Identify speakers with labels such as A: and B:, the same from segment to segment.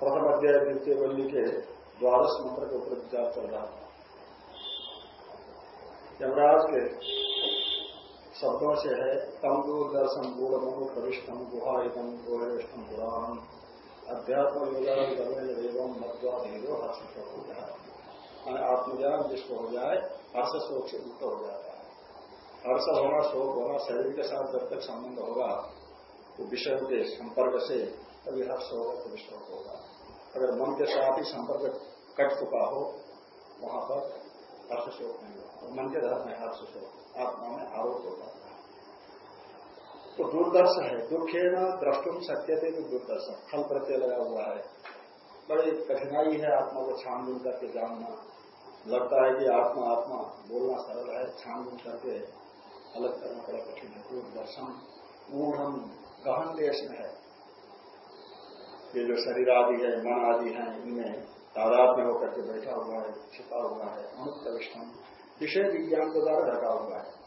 A: प्रथम अध्याय द्वितीय बल्ली के द्वादश मंत्र के ऊपर विचार चल रहा था। यमराज के शब्दों से है, तम दूरदर्शन गूढ़मु प्रविष्टम, गुहायुतम गोहरिष्ठम पुराणम। अध्यात्म योगान एवं मध्वा भेदो हर्ष हो जाए। मैंने आत्मज्ञान जिसको हो जाए, हर्ष शोक से मुक्त हो जाता है। हर्ष होना शोक होना शरीर के साथ जब तक संबंध होगा तो विषय के संपर्क से तभी हर्ष होगा तभी शोक होगा अगर मन के साथ ही संपर्क कट चुका हो, वहाँ पर हर्ष शोक नहीं होगा। मन के धर्म में हर्ष शोक, आत्मा में आरोप होता है। तो दुर्दर्श है। दुखे न द्रष्टुम सत्य थे तो दुर्दर्श फल प्रत्यय लगा हुआ है। बड़ी कठिनाई है आत्मा को छानबीन करके जानना। लगता है कि आत्मा आत्मा, बोलना सरल है। छानबीन करके अलग करना बड़ा कठिन है। दूरदर्शन मूढ़ गहन देश में है। ये जो शरीर आदि है, मन आदि है, इनमें तादाद में होकर के बैठा हुआ है, छिपा हुआ है अनुप्रविष्टम विषय विज्ञान के द्वारा ढका हुआ है।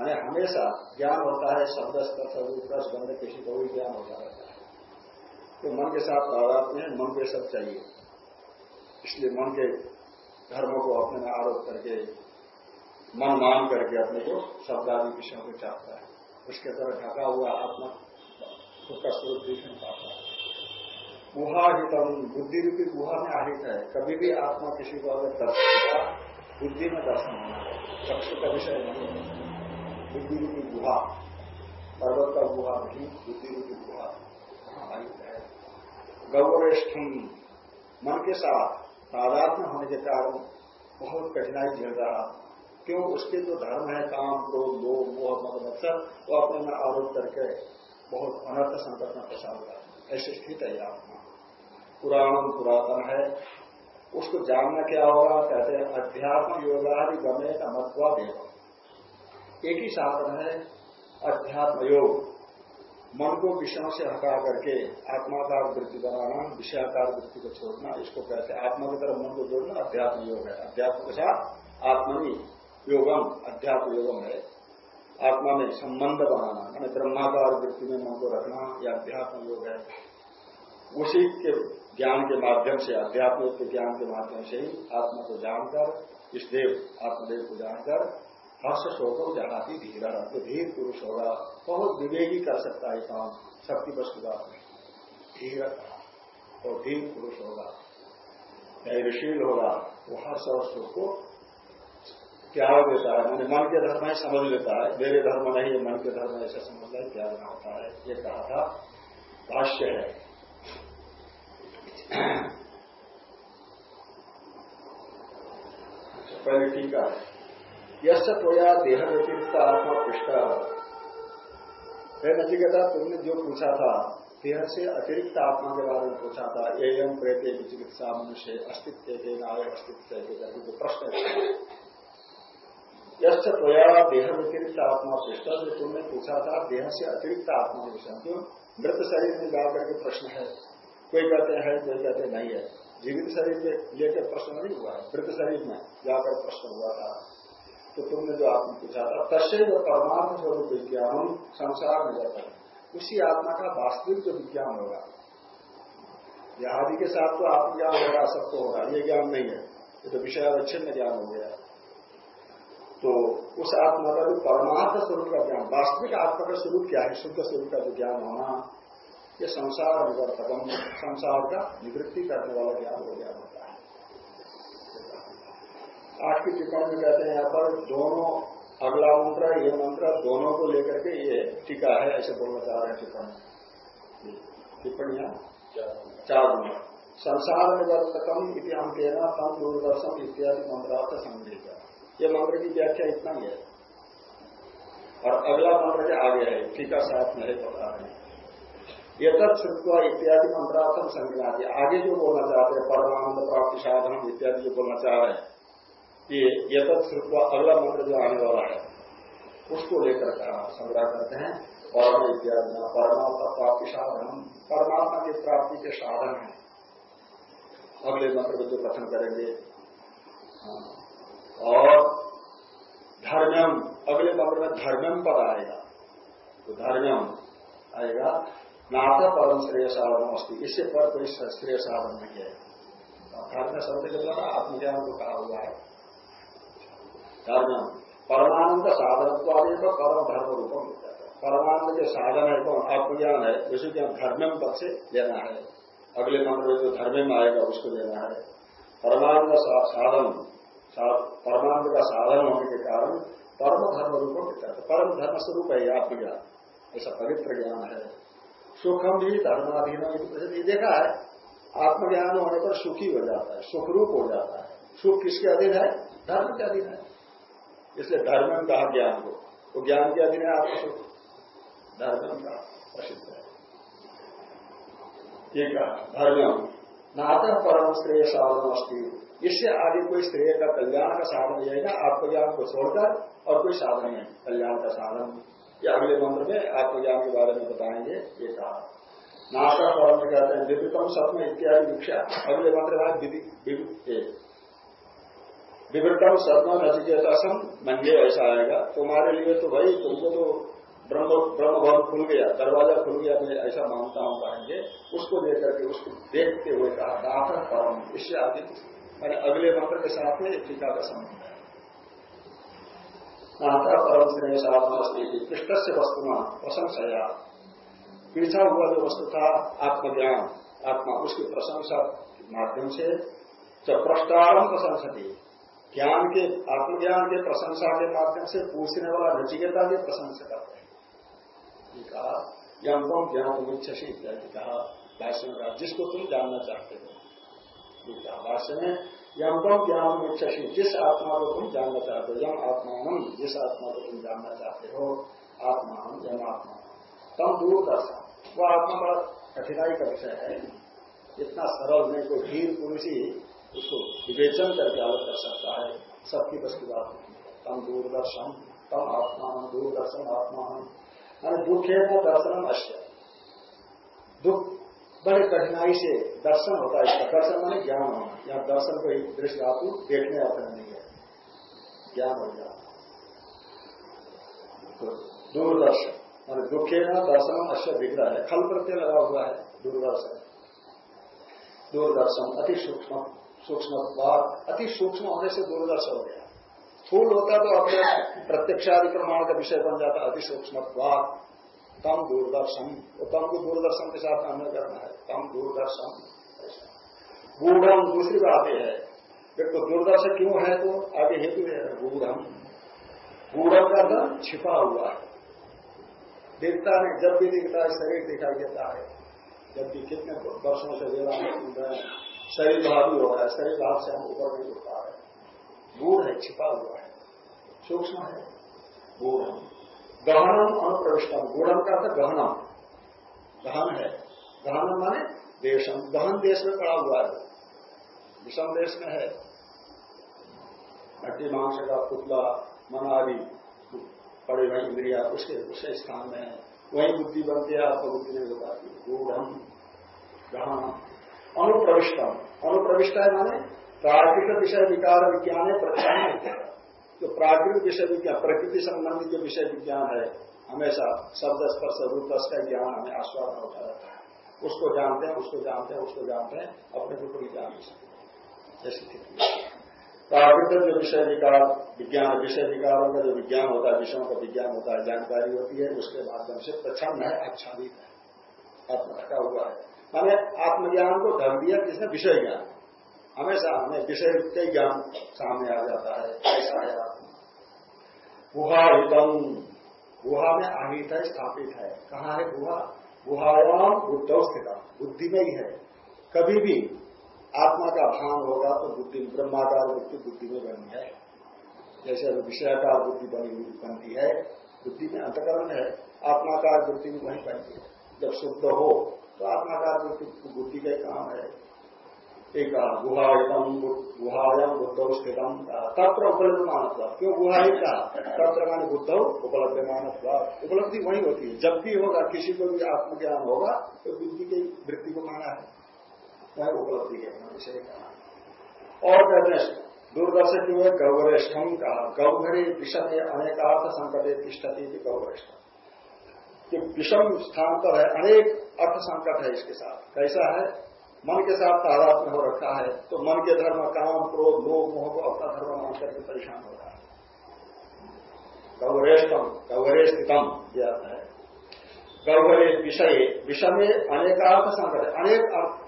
A: मैंने हमेशा ज्ञान होता है, शब्द रस, गंध, किसी को भी ज्ञान होता रहता है। तो मन के साथ तादाद में मन के सब चाहिए। इसलिए मन के धर्मों को अपने में आरोप करके, मन मान करके अपने को शब्द आदि विषयों को चाहता है। उसके तरह ढका हुआ आत्मा, उसका स्वरूप देख पाता है गुहाहितम बुद्धि रूपी गुहा में आहित है कभी भी आत्मा किसी को अगर दर्शन होगा, बुद्धि में दर्शन होना है। चक्षु का विषय नहीं है बुद्धि रूपी गुहा पर्वत का गुहा नहीं बुद्धि रूपी गुहा आहित है। गौरेष्ठम मन के साथ, तादात्म्य होने के कारण बहुत कठिनाई झेल रहा। क्यों? उसके जो धर्म है, काम, क्रोध, लोभ, मोह मत मत्सर, वो अपने में आरोप करके बहुत अनर्थ संकट में फंसा हुआ है। ऐसी स्थित है आत्मा। पुराण पुरातन है। उसको जानना क्या होगा? कहते हैं, अध्यात्म योगादि गमे का मत्वा देव। एक ही साधन है, अध्यात्म योग। मन को विषयों से हटा करके आत्माकार वृत्ति बनाना, विषयाकार वृत्ति को छोड़ना, इसको कहते हैं आत्मा की तरफ़ मन को जोड़ना, अध्यात्म योग है। अध्यात्म के साथ आत्मनी योगम, अध्यात्म योगम है। आत्मा में संबंध बनाना मैंने ब्रह्माकार वृत्ति में मन को रखना यह अध्यात्म योग है। उसी के ज्ञान के माध्यम से, अध्यात्म के ज्ञान के माध्यम से ही आत्मा को जानकर, इस देव, आत्मदेव को जानकर, हर्ष शोक जहाती धीरा तो धीर पुरुष होगा बहुत विवेकी कर सकता है काम, शक्ति वस्तुता धीर और धीर पुरुष होगा धैर्यशील होगा वो हर्ष और शोक को त्याग देता है। मैंने मन के धर्म है समझ लेता है। मेरे धर्म नहीं मन के धर्म ऐसा समझ है त्यागना होता है। ये कहा था, भाष्य है। पहले टीका यश तोया देह व्यतिरिक्त आत्मा पृष्ठ। है नचिकेता, तुमने जो पूछा था, देह से अतिरिक्त आत्मा के बारे में पूछा था एयम प्रेत चिकित्सा मनुष्य, अस्तित्व के नाय अस्तित्व के जो प्रश्न है। यश तोया देह व्यतिरिक्त आत्मा पृष्ठ, जो तुमने पूछा था, देह से अतिरिक्त आत्मा के विषय क्यों मृत शरीर में जाकर के प्रश्न है। कोई कहते हैं, कोई कहते नहीं है। जीवित शरीर में लेकर प्रश्न नहीं हुआ है। मृत शरीर में जाकर प्रश्न हुआ था। तो तुमने जो आपने पूछा था तस्वीर परमात्म स्वरूप विज्ञान संसार में जाता है। उसी आत्मा का वास्तविक जो विज्ञान होगा आदि के साथ तो आत्मज्ञान होगा सबको होगा ये ज्ञान नहीं है। ये तो विषय अवच्छिन्न ज्ञान हो गया। तो उस आत्मा का जो परमार्थ स्वरूप का ज्ञान, वास्तविक आत्मा का स्वरूप क्या है? शुद्ध स्वरूप का जो ज्ञान होना ये संसार निवर्तकम संसार का निवृत्ति करने वाला ज्ञान हो ज्ञान होता है। आज की टिप्पणी में कहते हैं यहाँ पर दोनों अगला मंत्र ये मंत्र दोनों को लेकर के ये टीका है ऐसे बोलना चाह रहे हैं टिप्पणी। टिप्पणियाँ? चार नंबर संसार निवर्तकम इतिहास कहना तम दूरदर्शन इत्यादि मंत्रार्थ संग्रहित ये मंत्र की व्याख्या इतना ही है। और अगला मंत्र के आगे है टीका साथ में है बता रहे हैं। ये तत्वा इत्यादि मंत्रार्थम संज्ञा आगे जो बोलना चाहते हैं, परमानंद प्राप्ति साधन इत्यादि जो बोलना चाह रहे हैं, ये ये तत्वा अगला मंत्र जो आने वाला है, उसको लेकर संग्रह करते हैं। परम इत्यादि परमात्मा प्राप्ति साधन, परमात्मा की प्राप्ति के साधन है। अगले मंत्र में जो कथन करेंगे हाँ। और धर्मम अगले मंत्र में धर्मम पद आएगा। तो धर्मम आएगा नाथ परम श्रेय साधन अस्थित इससे पर कोई श्रेय साधन नहीं है। धर्म शब्द के द्वारा आत्मज्ञान को कहा हुआ है। धर्म परमानंद साधन तो परम धर्म रूपम परमानंद के साधन है कौन? आत्मज्ञान है, जैसे ज्ञान धर्म पद से लेना है। अगले मंत्र में जो धर्म में आएगा, उसको लेना है। परमानंद साधन परमानंद का साधन होने के कारण परम धर्म रूपों के तहत परम धर्म स्वरूप है आत्मज्ञान। ऐसा पवित्र ज्ञान है। सुखम भी धर्माधीन ये देखा है, आत्मज्ञान होने पर सुखी हो जाता है, सुखरूप हो जाता है। सुख किसके अधीन है? धर्म के अधीन है। इसलिए धर्म कहा ज्ञान को। वो ज्ञान के अधीन है आत्मसुख धर्म का प्रसिद्ध है। ये कहा धर्म नातः परम श्रेय साधन अस्थि इससे आगे कोई श्रेय का कल्याण का साधन यही ना आत्मज्ञान को छोड़कर और कोई साधन नहीं कल्याण का साधन। अगले मंत्र में आत्मज्ञान के बारे में बताएँगे ये कहा। नाता परम में कहते हैं, विविधम सत्म इत्यादि भिक्षा। अगले मंत्र में विवृतम सत्म नचिकेता सम मंगे ऐसा आएगा। तुम्हारे लिए तो भाई, तुमको तो ब्रह्म भवन खुल गया, दरवाज़ा खुल गया, मैं ऐसा मानता हूँ कहेंगे। उसको लेकर के, उसको देखते हुए कहा दाता परम, इससे आगे। मैंने अगले मंत्र के साथ में एक टीका का संबंध है। नाता परम पृष्ठ से वस्तुना प्रशंसया पीछा हुआ जो वस्तु था, आत्मज्ञान। आत्मा उसकी प्रशंसा माध्यम से जब प्रष्टारम प्रशंसती ज्ञान के, आत्मज्ञान के प्रशंसा के माध्यम से पूछने वाला नचिकेता की प्रशंसा करते कहा यम ज्ञान इच्छसी इत्यादि कहा, भाष्य में कहा, जिसको तुम जानना चाहते हो। भाष्य में यम तम ज्ञान इच्छसी जिस आत्मा को तुम जानना चाहते हो यम आत्मान जिस आत्मा को तुम जानना चाहते हो आत्मान यम आत्मा तम दूर दूरदर्शन वो आत्मा बड़ा कठिनाई का विषय है इतना सरल नहीं कोई वीर पुरुष ही उसको विवेचन करके अलग कर सकता है सबकी बस की बात नहीं तम दूरदर्शन तम आत्मान दूरदर्शन आत्मान माने दुखे को दर्शन अश्य दुख बड़े कठिनाई से दर्शन होता है इसका। दर्शन माने ज्ञान होना। या दर्शन को दृश्य आपको देखने आता नहीं है। ज्ञान हो जाता तो दूरदर्शन, मान दुखे न दर्शन अश्य विग्रह है। खल प्रत्यय लगा हुआ है दूरदर्शन। दूरदर्शन अति सूक्ष्म सूक्ष्म अति सूक्ष्म होने से दूरदर्शन हो गया। फूल होता तो अपने प्रत्यक्षादि प्रमाण का विषय बन जाता, अति सूक्ष्म तम दूरदर्शन तो तम को दूरदर्शन के साथ अन्य करना है। तम दूरदर्शन। गूढ़म दूसरी बात यह है एक तो दूरदर्शन क्यों है? तो आगे हेतु है गूढ़म गूढ़म का अर्थ छिपा हुआ है। देखता नहीं जब भी दिखता है, शरीर दिखाई देता है। जब भी कितने वर्षों से वेदांत शरीर भावी हो रहा है, शरीर भाव से हम ऊपर नहीं उठता है गूढ़ है, छिपा हुआ है। सूक्ष्म है गूढ़ गहनम अनुप्रविष्टम गूढ़म का अर्थ गहनम। गहन है। गहनम माने देशम। गहन देश में पड़ा हुआ है। विषम देश में है। हड्डी, मांस का पुतला मन आदि पड़े हुए इंद्रिया, उसके उसके स्थान में है। वही बुद्धि बनती है आपको बुद्धि नहीं हो पाती। गूढ़ गहन, अनुप्रविष्टम। अनुप्रविष्ट है माने प्राकृतिक विषय, विकार, विज्ञान है प्रत्यान जो प्राकृतिक विषय विज्ञान प्रकृति संबंधी जो विषय विज्ञान है, हमेशा शब्द, स्पर्श, रूप का ज्ञान हमें आस्वादन होता रहता है। उसको जानते हैं, उसको जानते हैं, उसको जानते हैं, अपने को कोई जान नहीं सकते। ऐसी स्थिति प्राकृतिक जो विषय विकार, विज्ञान विषय विकारों का जो विज्ञान होता है, विषयों का विज्ञान होता है, जानकारी होती है, उसके माध्यम से प्रच्छन्न है, आच्छादित है आत्मा हुआ है। माने आत्मज्ञान को धर्म दिया किसने? विषय ज्ञान। हमेशा हमें विषय के ज्ञान सामने आ जाता है, ऐसा है गुहा हितम। गुहा में आहित है स्थापित है। कहा है गुहा? गुहायाम बुद्ध स्थित बुद्धि में ही है। कभी भी आत्मा का भान होगा तो बुद्धि, ब्रह्माकार बुद्धि बुद्धि में बनी है। जैसे विषयाकार बुद्धि बनी हुई बनती है, बुद्धि में अंतकरण है, आत्माकार बुद्धि में वही बनती है। जब शुद्ध हो तो आत्माकार बुद्धि का काम है। एक गुहायतम गुहायम बुद्ध स्थितम तत्र उपलब्ध मानव क्यों गुहाई का तत्र मान बुद्ध उपलब्ध मानव उपलब्धि वही होती है। जब भी होगा, किसी को भी आत्मज्ञान होगा तो बुद्धि की वृत्ति को माना है। वह उपलब्धि के विषय कहा। और कहते हैं दूरदर्शन जो है गौवरिष्ठम कहा। गौघरी विषम अनेकार्थ संकट तिष्ठती थी गौवरिष्ठ कि विषम स्थान पर है, अनेक अर्थ संकट है इसके साथ। कैसा है? मन के साथ तादात्म्य हो रखा है तो मन के धर्म, काम, क्रोध लोभ मोह को अपना धर्म मान करके परेशान हो रहा है। गौरेशम गौरे स्थितम यह अर्थ है। गौरे विषय विषय में अनेकार्थ संकट, अनेक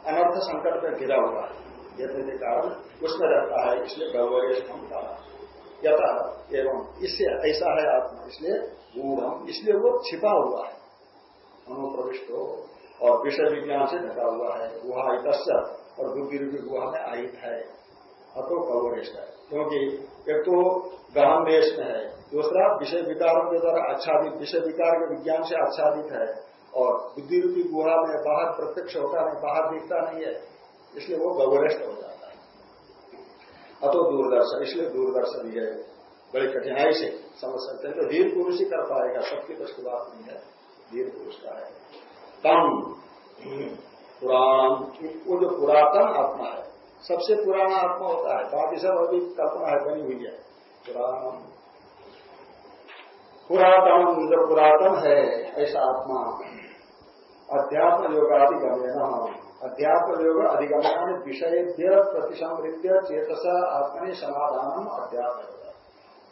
A: अनर्थ संकट में घिरा हुआ है। यथे के कारण उसमें रहता है, इसलिए गौरेशम कहा यथा एवं इससे ऐसा है आत्मा, इसलिए गूढ़, इसलिए वो छिपा हुआ है। अनुप्रविष्ट। हो और विषय विज्ञान से ढका हुआ है, गुहा इतस्य और बुद्धि रूपी गुहा में आहित है। अतो कवरिष्ठ है क्योंकि एक तो गहन देश में है, दूसरा विषय विकारों के द्वारा आच्छादित, विषय विकार के विज्ञान से आच्छादित है, और बुद्धि रूपी गुहा में बाहर प्रत्यक्ष होता नहीं, बाहर दिखता नहीं है, इसलिए वो गौरष्ट हो जाता है। अतो दूरदर्शन, इसलिए दूरदर्शन ये बड़ी कठिनाई से समझ सकते हैं तो धीर पुरुष ही कर पाएगा, सबकी तो बात नहीं है, धीर पुरुष का है। तम पुराण वो जो पुरातन आत्मा है। सबसे पुराना आत्मा होता है। बाकी सब अभी कल्पना है, बनी हुई है। पुराण। पुरातन जो पुरातन है, ऐसा आत्मा। अध्यात्म योगाधिगमेन अध्यात्म योग अधिगमन विषय प्रतिसमृत्य चेतस आत्मा समाधान अध्यात्म।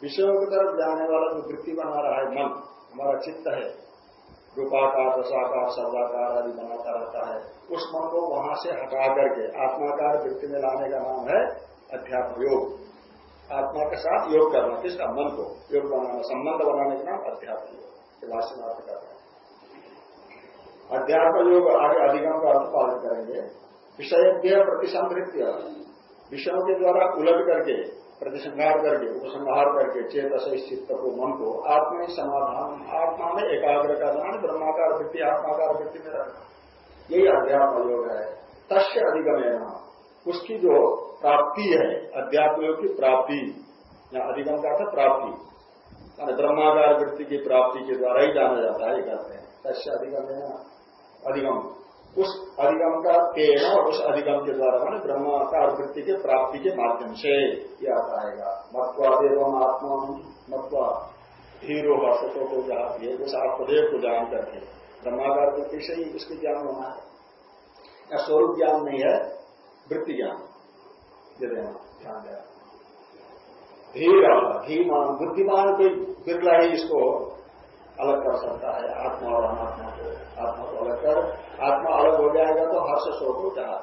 A: विषयों की तरफ़ जाने वाला जो वृत्ति बना रहा है मन, हमारा चित्त है रूपाकार रसाकार शब्दाकार आदि बनाता रहता है। उस मन को वहाँ से हटा करके आत्माकार वृत्ति में लाने का नाम है अध्यात्म योग। आत्मा के साथ योग करना किसका मन को। योग बनाना, संबंध बनाने का नाम अध्यात्म योग। भाष्यनाथ करते हैं अध्यात्म योग आगे अधिगम का अर्थ पालन करेंगे। विषय प्रतिसंतृत्य विषयों के द्वारा उलट करके प्रतिसंहार करके, उपसंहार करके चेत चित्त को मन को आत्मा ही समाधान आत्मा में एकाग्र करना ब्रह्माकार वृत्ति, आत्माकार वृत्ति में रखना यही अध्यात्म योग है। तस्य अधिगम उसकी जो प्राप्ति है, अध्यात्म योग की प्राप्ति, या अधिगम का था प्राप्ति ब्रह्माकार वृत्ति की प्राप्ति के द्वारा ही जाना जाता है कहते हैं। तस्य अधिगम अधिगम। उस अधिगम का तेन और उस अधिगम के द्वारा मैंने ब्रह्माकार वृत्ति के प्राप्ति के माध्यम से यह आता मत्वा देवम आत्मा मत्वा हीरो हर्षों को जाती है उस आत्मदेव को जान करके ब्रह्माकार वृत्ति से ही उसके ज्ञान होना है। या स्वरूप ज्ञान नहीं है, वृत्ति ज्ञान। ये ध्यान दिया धीर धीमान बुद्धिमान कोई बिरला ही इसको अलग कर सकता है, आत्मा और अनात्मा को, आत्मा को अलग कर। आत्मा अलग हो जाएगा तो हर्ष शोक हो जाए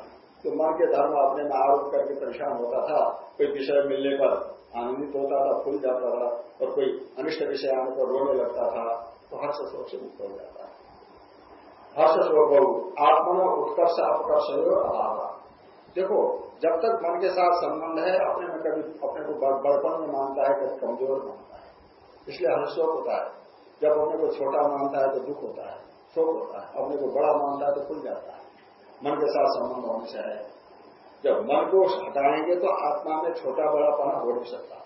A: तो मन के धर्म अपने में आरोप करके परेशान होता था, कोई विषय मिलने पर आनंदित होता था, फूल जाता था, और कोई अनिष्ट विषय आने पर रोने लगता था तो हर्ष शोक से मुक्त हो जाता है। हर्ष शोक आत्मा उत्कर्ष, अपकर्ष अभाव। देखो, जब तक मन के साथ संबंध है, अपने में कभी, अपने को बड़पन में मानता है, कभी कमज़ोर मानता है। इसलिए हर्षोक होता है। जब अपने को छोटा मानता है तो दुख होता है शोक होता है। अपने को बड़ा मानता है तो खुल जाता है। मन के साथ संबंध होने से है। जब मन को हटाएँगे तो आत्मा में छोटा बड़ापना हो नहीं सकता।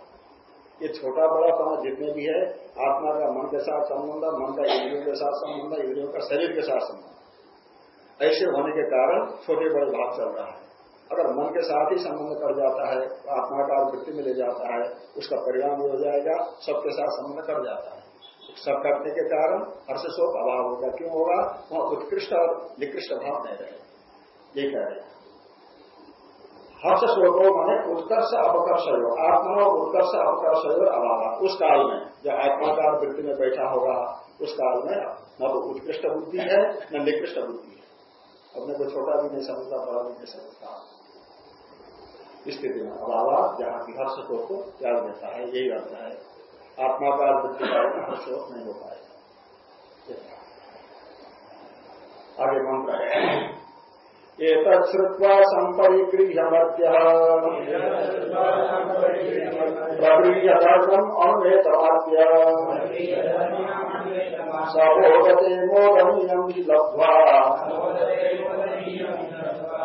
A: ये छोटा बड़ापना जितने भी है, आत्मा का मन के साथ संबंध, मन का इंद्रियों के साथ संबंध, इंद्रियों का शरीर के साथ संबंध। ऐसे होने के कारण छोटे बड़े भाव चल रहा है। अगर मन के साथ ही संबंध कर जाता है, आत्मा का वृत्ति में ले जाता है, उसका परिणाम हो जाएगा, सबके साथ संबंध कर जाता है। सब करने के कारण हर्ष शोक अभाव होगा क्यों होगा? वहाँ उत्कृष्ट और निकृष्ट भाव नहीं रहे ये कह रहे हर्ष शोक माने उत्कर्ष अपकर्ष हो आत्मा और उत्कर्ष अपकर्ष हो अभाव। उस काल में जब आत्माकार वृत्ति में बैठा होगा, उस काल में न तो उत्कृष्ट बुद्धि है, न निकृष्ट बुद्धि है। अपने को छोटा भी नहीं समझता, बड़ा भी नहीं समझता। स्थिति में अभाव, जहाँ हर्ष शोक को त्याग देता है, यही अर्थ है। आत्माकार वृत्ति का हर्षोक नहीं हो पाएगा। आगे मंत्र है एतच्छ्रुत्वा सम्परिगृह्यमर्त्यः प्रगृह्यधर्मम् अनुमेतमाद्य सहोगते मोदनीयम् लब्ध्वा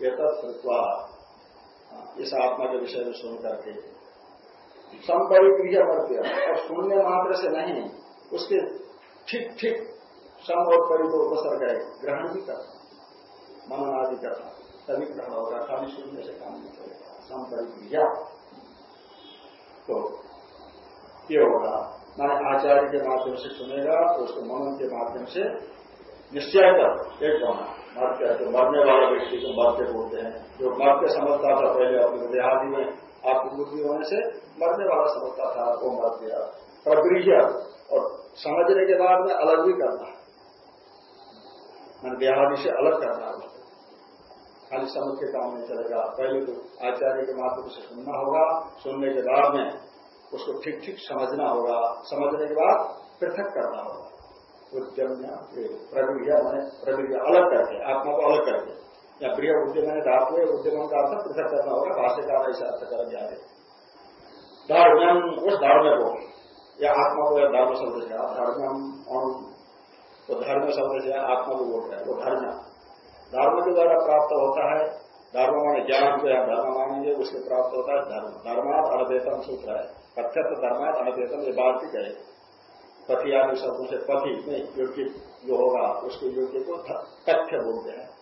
A: एक श्रुत्वा इस आत्मा के विषय में सुन करके। संपरिक्रिया करते और सुनने मात्र से नहीं, उसके ठीक ठीक सम और परि को उपसर गए ग्रहण भी करना मनन आदि करना, तभी ग्रहण होगा, खाली सुनने से काम नहीं चलेगा संपरिक्रिया। तो ये होगा। मैं आचार्य के माध्यम से सुनेगा तो उसको मनन के माध्यम से निश्चय कर एक होना मरते तो मरने वाला व्यक्ति को मरते बोलते हैं, जो मरते समझता था पहले अपने देहादि में आत्मबुद्धि होने से मरने वाला समझता था, वो मर गया। प्रगृह और समझने के बाद में अलग भी करना मैंने देहादि से अलग करना है। खाली समझ के काम नहीं चलेगा। पहले तो आचार्य के माध्यम से सुनना होगा, सुनने के बाद में उसको ठीक ठीक समझना होगा। समझने के बाद पृथक करना होगा। उद्यम प्रक्रिया मैंने प्रक्रिया अलग करके आत्मा को अलग करके या प्रिय उद्यम मैंने धातु है उद्यम का अर्थ पृथक करना होगा, भाष्यकार ऐसा अर्थ कर रहे धर्म उस धर्म को। या आत्मा को या धर्म शब्द से धर्म तो धर्म शब्द से आत्मा को बोल रहे हैं, वो धर्म। धर्म के द्वारा प्राप्त होता है धर्म माने ज्ञान को या धर्म मानेंगे उसके प्राप्त होता है धर्म। धर्मात अनवेतन सूत्र है। तो धर्मात अनवेतन ये वार्तिक है पति आदि शब्दों से पति में योग्य जो होगा, उसके योग्य को तथ्य बोलते हैं।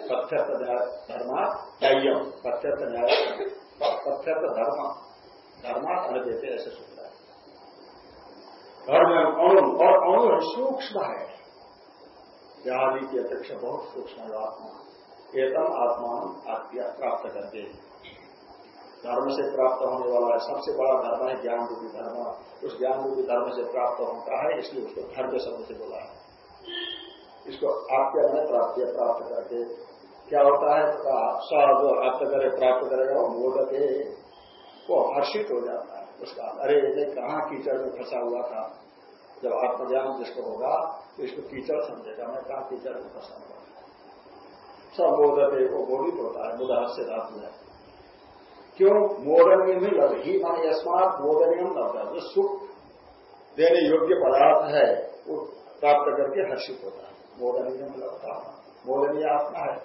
A: पथ्यत धर्मात न्यायम पथ्यत न्याय पथ्यत धर्म। धर्मात अनवेते ऐसे सूत्र है। धर्म अणु, और अणु सूक्ष्म है। आदि की अपेक्षा बहुत सूक्ष्म है आत्मा। एतम आत्मा आत्या प्राप्त करके धर्म से प्राप्त होने वाला है सबसे बड़ा धर्म है ज्ञान रूपी धर्म। उस ज्ञान रूपी धर्म से प्राप्त होता है, इसलिए उसको धर्म शब्द से बोला है। इसको आपके में प्राप्त प्राप्त करके क्या होता है? जो प्राप्त करे, प्राप्त करेगा, वो मोदक वो हर्षित हो जाता है। उसका अरे, ये कहाँ कीचड़ में फंसा हुआ था? जब आत्मज्ञान जिसको होगा तो इसको कीचड़ समझेगा। मैं कहा कीचड़ में फंसा हुआ सबोधते को बोधित होता है, मुदा से धातु है क्यों? मोदनीय ही लग ही मान अस्मात मोदनीय लगता है जो सुख देने योग्य पदार्थ है, वो प्राप्त करके हर्षित होता है। मोदनीय लगता मोदनीय आत्मा है।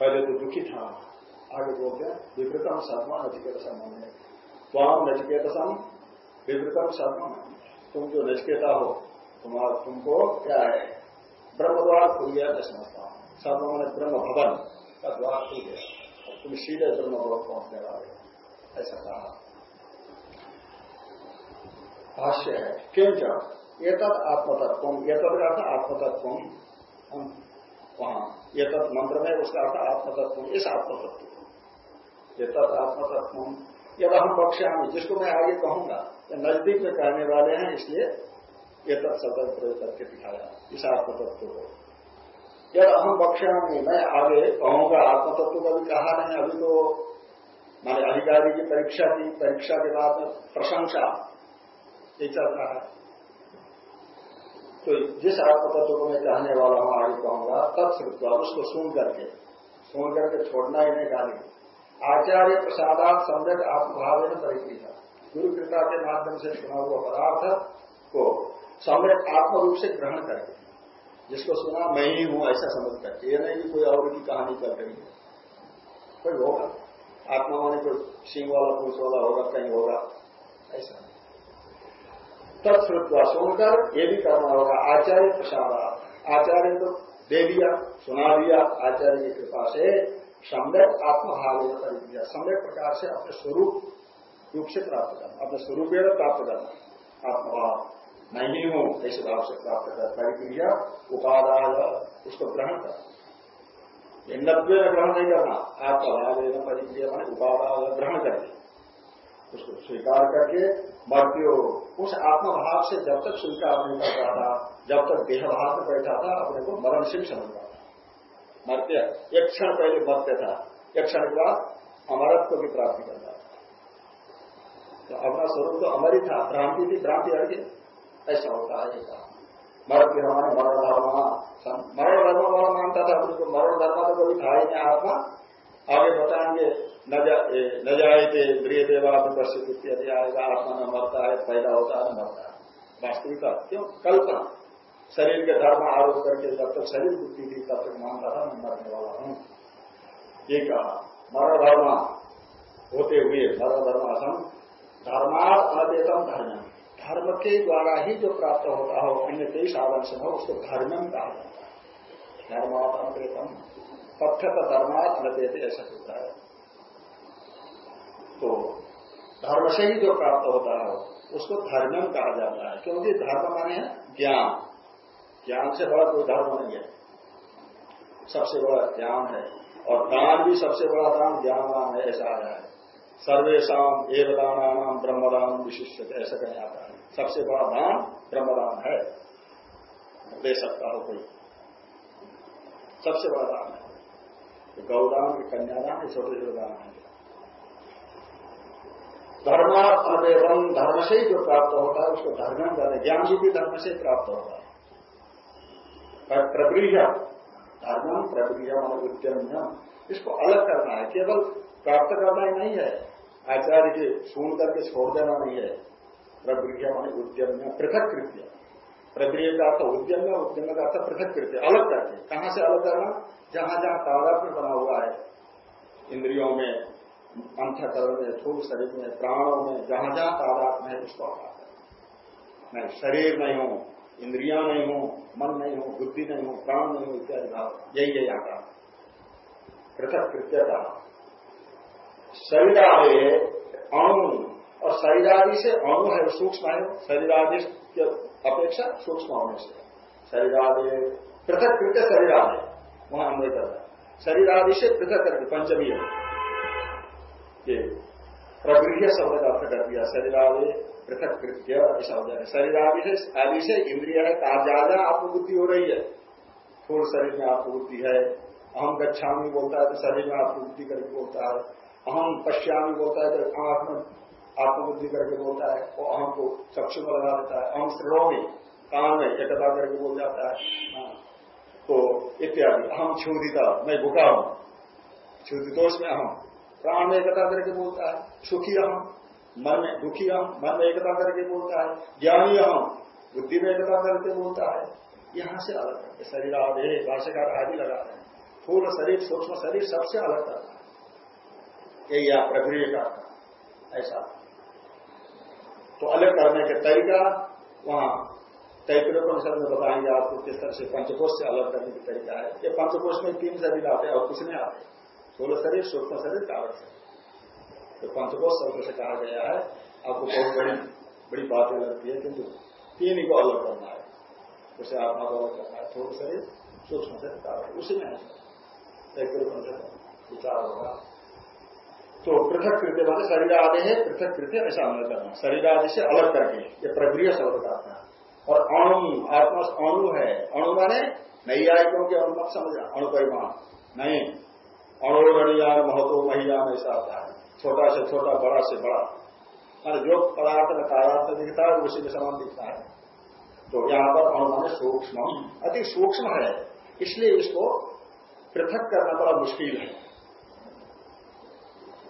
A: पहले तो दुखी था। आगे बोलते हैं, विवृतम सर्मा नचिकेत संबंध है स्वाम नचिकेत सम विवृतम सर्मा तुम जो नचकेता हो, तुम्हारा तुमको क्या है? ब्रह्म द्वार खुल गया मैं समझता हूँ सब मैंने ब्रह्म भवन का द्वार खुल गया। तुम सीधे ब्रह्म भवन पहुँचने वाले ऐसा कहा। भाष्य है क्यों ये तद आत्मतत्व ये तद का अर्थ आत्मतत्व हम वहाँ ये तत् मंत्र में उसका अर्थ आत्मतत्व इस आत्मतत्व ये तद आत्मतत्व यद हम बक्ष्यामी जिसको मैं आगे कहूँगा नज़दीक में कहने वाले हैं, इसलिए ये शब्द प्रयोग करके दिखाया, इस आत्मतत्व को। यद अहम बक्षा में आगे कहूँगा आत्मतत्व का भी कहा नहीं, अभी तो मैंने अधिकारी की परीक्षा की परीक्षा के बाद में प्रशंसा, ये चल रहा है। तो जिस आत्मतत्व को मैं कहने वाला हूँ, आगे कहूँगा तब श्रुत्वा उसको सुन करके सुन करके छोड़ना ही नहीं गाली आचार्य प्रसादात सम्यक आत्मभाव में परिक्रिया गुरु कृपा के माध्यम से सुना हुआ पदार्थ को सम्यक आत्म रूप से ग्रहण करके जिसको सुना, मैं ही हूँ, ऐसा समझ करके ये नहीं कि कोई और की कहानी कर रही है। कोई होगा। आत्मा माने कोई सिंह वाला, पुरुष वाला होगा, कहीं होगा। ऐसा तत्श्रुत्वा सुनकर ये भी करना होगा। आचार्य प्रसाद आचार्य तो दे दिया, सुना दिया। आचार्य की कृपा से सम्यक आत्मभाव कर दिया। सम्यक प्रकार से अपने स्वरूप रूप से प्राप्त करना। अपने स्वरूप प्राप्त करना। आत्मभाव। मैं ही हूँ ऐसे भाव से प्राप्त कर परिक्रिया उपादाय उसको ग्रहण करना भिन्नत्व ग्रहण नहीं करना आपका भाव लेना परिक्रिया मान उपादान ग्रहण करके उसको स्वीकार करके मृत्यु उस आत्मभाव से जब तक स्वीकार नहीं करता था जब तक देह भाव में बैठा था, अपने को मरणशील समझता था मरते एक क्षण पहले मरते था, एक क्षण के बाद अमरत्व की प्राप्ति करता था। तो अपना स्वरूप तो अमर ही था, भ्रांति थी, भ्रांति हट ऐसा होता है ये कहा मरते हमारे मरण धर्म मरण धर्म वाला मानता था अपने को मरण धर्म तो कभी था ही नहीं आत्मा। आगे बताएँगे, न जाए थे गृह देवा प्रसिद्ध इत्यादि आएगा आत्मा न मरता है, पैदा होता है मरता है। वास्तविकता क्यों? कल्पना। शरीर के धर्म आरोप करके जब तक शरीर बुद्धि थी, तब तक मानता था, मैं मरने वाला हूँ। ये कहा मरण धर्म होते हुए मरण धर्म असम धर्मार्थ अनदेतम धर्म धर्म के द्वारा ही जो प्राप्त होता हो, अन्य कई साधन से हो, उसको धर्म कहा जाता है। धर्मार्थ अनदेतम पथ्यत धर्मार्थ न देते ऐसा होता है। तो धर्म से ही जो प्राप्त होता है, उसको धर्मम कहा जाता है। क्योंकि धर्म माने ज्ञान। ज्ञान से बड़ा कोई धर्म नहीं है। सबसे बड़ा ज्ञान है। और दान भी सबसे बड़ा दान ज्ञान है, ऐसा आया है। सर्वेशम एवदान ब्रह्मदान विशिष्ट ऐसा कहीं आता है। सबसे बड़ा दान ब्रह्मदान है। दे सकता हो कोई। सबसे बड़ा दान है। गौदान कन्यादान, ये छोटे छोटे दान है। धर्मार्थ धर्म से ही जो प्राप्त होता है, उसको धर्म कहते ज्ञान भी धर्म से प्राप्त होता है। प्रक्रिया धर्म प्रक्रिया मान उद्यम इसको अलग करना है। केवल प्राप्त करना ही नहीं है। आचार्य के सुन करके छोड़ देना नहीं है। प्रक्रिया मान उद्यम पृथक कृत्य प्रक्रिया का अर्थ उद्यम में उद्यम का अर्थ पृथक कृत्य अलग करके कहाँ से अलग करना? जहाँ जहाँ तादात्म्य बना हुआ है। इंद्रियों में, अंतकरण में थूल शरीर में, प्राणों में, जहाँ जहाँ तादात्म है, उसको हटाता मैं शरीर नहीं हूँ, इंद्रिया नहीं हूँ, मन नहीं हूँ, बुद्धि नहीं हूँ, प्राण नहीं हूँ, इत्यादि भाव यही है यहाँ का पृथक कृत्य का कृत्यता शरीरादि अणु और शरीरादि से अणु है सूक्ष्म है, शरीरादि की अपेक्षा सूक्ष्म होने से। शरीरादि पृथक कृत्य शरीरादि वहाँ अन्वय करता शरीरादि से पृथक करके, पंचमी है। ये प्रगृह शब्द का अर्थ कर दिया शरीर आदि पृथक कृत्य ऐसा हो शरीर आदि से आदि से इंद्रिय है कहा ज़्यादा आत्मबुद्धि हो रही है। थोड़ शरीर में आत्मबुद्धि है अहम गच्छामी बोलता है तो शरीर में आत्मबुद्धि करके बोलता है। अहम पश्यामी बोलता है तो आँख में आत्मबुद्धि करके बोलता है, वो अहम को चक्षु में लगा देता है अहम श्रोमी कान में एकता करके बोल जाता है। हाँ। तो इत्यादि। अहम छूदिता मैं भूखा हूँ। छूदितोष में अहम। प्राण में एकता करके बोलता है, सुखी अहम। मन में दुखी हम मन में एकता करके बोलता है, ज्ञानी अहम। बुद्धि में एकता करके बोलता है। यहाँ से अलग करके शरीर आधे, भाष्यकार आदि लगा रहे हैं। फूल शरीर, सूक्ष्म शरीर सबसे अलग करना है। यही आप प्रक्रिया का ऐसा। तो अलग करने के तरीका वहाँ तैतृपनिषद में बताएँगे आपको किस तरह से पंचकोष से अलग करने का तरीका है। ये पंचकोष में तीन शरीर आते हैं और कुछ नहीं आते स्थूल शरीर, सूक्ष्म शरीर कारक शरीर। तो पंचकोश शब्द से कहा गया है। आपको बहुत बड़ी बड़ी बातें लगती है, किंतु तीन ही को अलग करना है। उसे आत्मा को अलग करना है। थोड़ा शरीर, सूक्ष्म शरीर कारक उसी में है। एक विचार होगा। तो पृथक कृत्य माने शरीर आदि है, पृथक कृत्य ऐसा अलग करना शरीर आदि से अलग करके, ये प्रक्रिया शब्द का अर्थ और अणु आत्मा अणु है। अणु माने नई आयकों के अणु मत समझा अणु परिमाण। नहीं अणोगणियान महत्व महियान ऐसा आता है। छोटा से छोटा, बड़ा से बड़ा। मान जो पदार्थ तादार्थ दिखता है, उसी के समान दिखता है। तो यहाँ पर अणु माने सूक्ष्म। अति सूक्ष्म है, इसलिए इसको पृथक करना बड़ा मुश्किल है।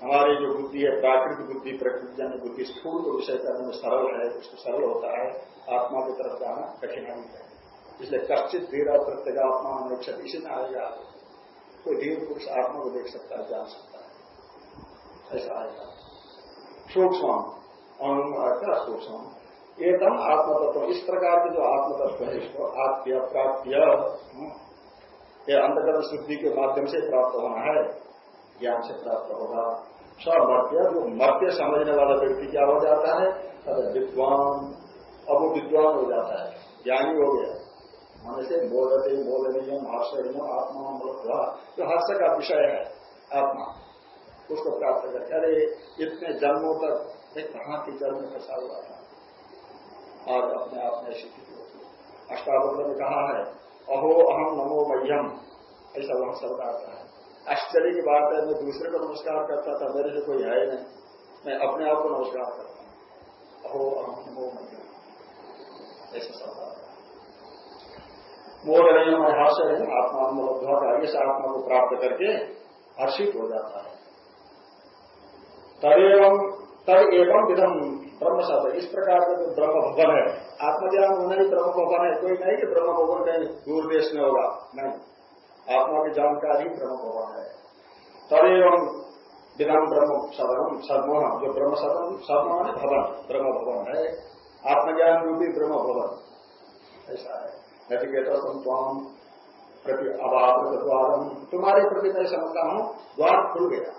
A: हमारी जो बुद्धि है, प्राकृतिक बुद्धि, प्रकृति जन बुद्धि, स्थूल को विषय करने में सरल है उसको सरल होता है, आत्मा की तरफ़ जाना कठिनाई है। इसलिए कश्चित धीरा प्रत्येगात्मा अनिक्षत इसी में आएगा कोई धीर पुरुष आत्मा को देख सकता है, जान सकता है। ऐसा आएगा सूक्ष्म अणु सूक्ष्म एकदम आत्मतत्व, इस प्रकार के जो आत्मतत्व है, इसको आत्य प्राप्य ये अंतकरण शुद्धि के माध्यम से प्राप्त होना है, ज्ञान से प्राप्त होगा। मर्त्य जो मर्त्य समझने वाला व्यक्ति क्या हो जाता है? तब विद्वान, अब वो विद्वान हो जाता है, ज्ञानी हो गया। मन से बोलते बोलनीय आश्रय आत्मा मतलब जो हर्ष का विषय है, आत्मा। उसको प्राप्त करके अरे, इतने जन्मों तक, एक कहाँ की जन्म फंसा हुआ था? और अपने आप में स्थिति होती अष्टावक्र ने कहा है, अहो अहम नमो मह्यम, ऐसा वहाँ शब्द आता है। आश्चर्य की बात है, मैं दूसरे को नमस्कार करता था, मेरे से कोई है नहीं। मैं अपने आप को नमस्कार करता हूँ। अहो अहम नमो मह्यम ऐसा शब्द है। मोह नहीं और हर्ष नहीं आत्मा का इस आत्मा को प्राप्त करके हर्षित हो जाता है। तदेवं तद एवं विधम ब्रह्म शब्द इस प्रकार का जो ब्रह्म भवन है। आत्मज्ञान होना ही ब्रह्म भवन है। कोई नहीं कि ब्रह्म भवन कहीं दूर देश में होगा? नहीं। आत्मा की जानकारी ब्रह्म भवन है। तदेव विधम ब्रह्म सदनम सदमोह जो ब्रह्म सदन सदम भवन, ब्रह्म भवन है। आत्मज्ञान रूपी ब्रह्म भवन। ऐसा है। नचिकेता संतम प्रति अबाध द्वारम तुम्हारे प्रति मैं समझता हूँ, द्वार खुल गया।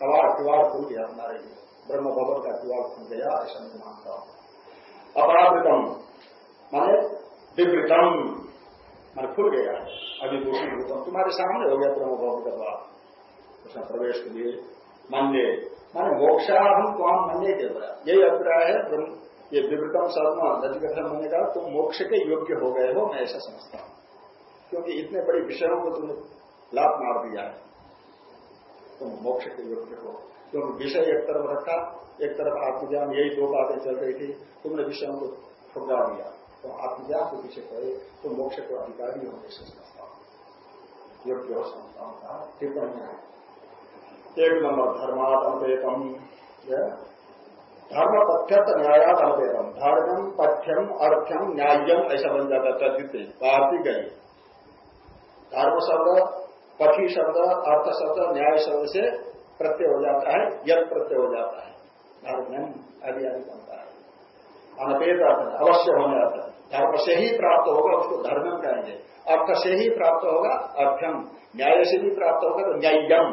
A: कवाड़ किवाड़ खुल गया हमारे लिए। ब्रह्म भवन का किवाड़ खुल गया, ऐसा मैं मानता हूँ। अपराधितम माने विवृतम, मैंने खुल गया। अभिभूषण तुम्हारे सामने हो गया ब्रह्म भवन का द्वार उसमें प्रवेश के लिए मान्य। माने मोक्षा हम मान्य के द्वारा। यही अभिप्राय है, ब्रह्म, ये विवृतम सर्व नचिकथन होने का। तुम मोक्ष के योग्य हो गए हो, मैं ऐसा समझता हूँ। क्योंकि इतने बड़े विषयों को तुमने लाभ मार दिया है। तुम मोक्ष के योग्य हो। क्योंकि विषय एक तरफ़ रखा, एक तरफ़ आत्मज्ञान, यही दो बातें चल रही थी। तुमने विषयों को ठुकरा दिया। तो आत्मज्ञान के पीछे करे तो मोक्ष को अधिकारी हो ऐसे समझता हूँ योग्य हो समझता हूँ टिप्पणी एक नंबर धर्मात्म धर्म पथ्यत न्यायात अनवेदम धर्मम पथ्यम अर्थ्यम न्यायम ऐसा बन जाता है चर्चित भारती गई। धर्म शब्द पथी शब्द अर्थ शब्द न्याय शब्द से प्रत्यय हो जाता है यद प्रत्यय हो जाता है। धर्म आदि आदि बनता है। अनपेत अवश्य होने आता है धर्म से ही प्राप्त होगा, उसको धर्म कहेंगे। अर्थ से ही प्राप्त होगा अर्थम। न्याय से भी प्राप्त होगा तो न्यायम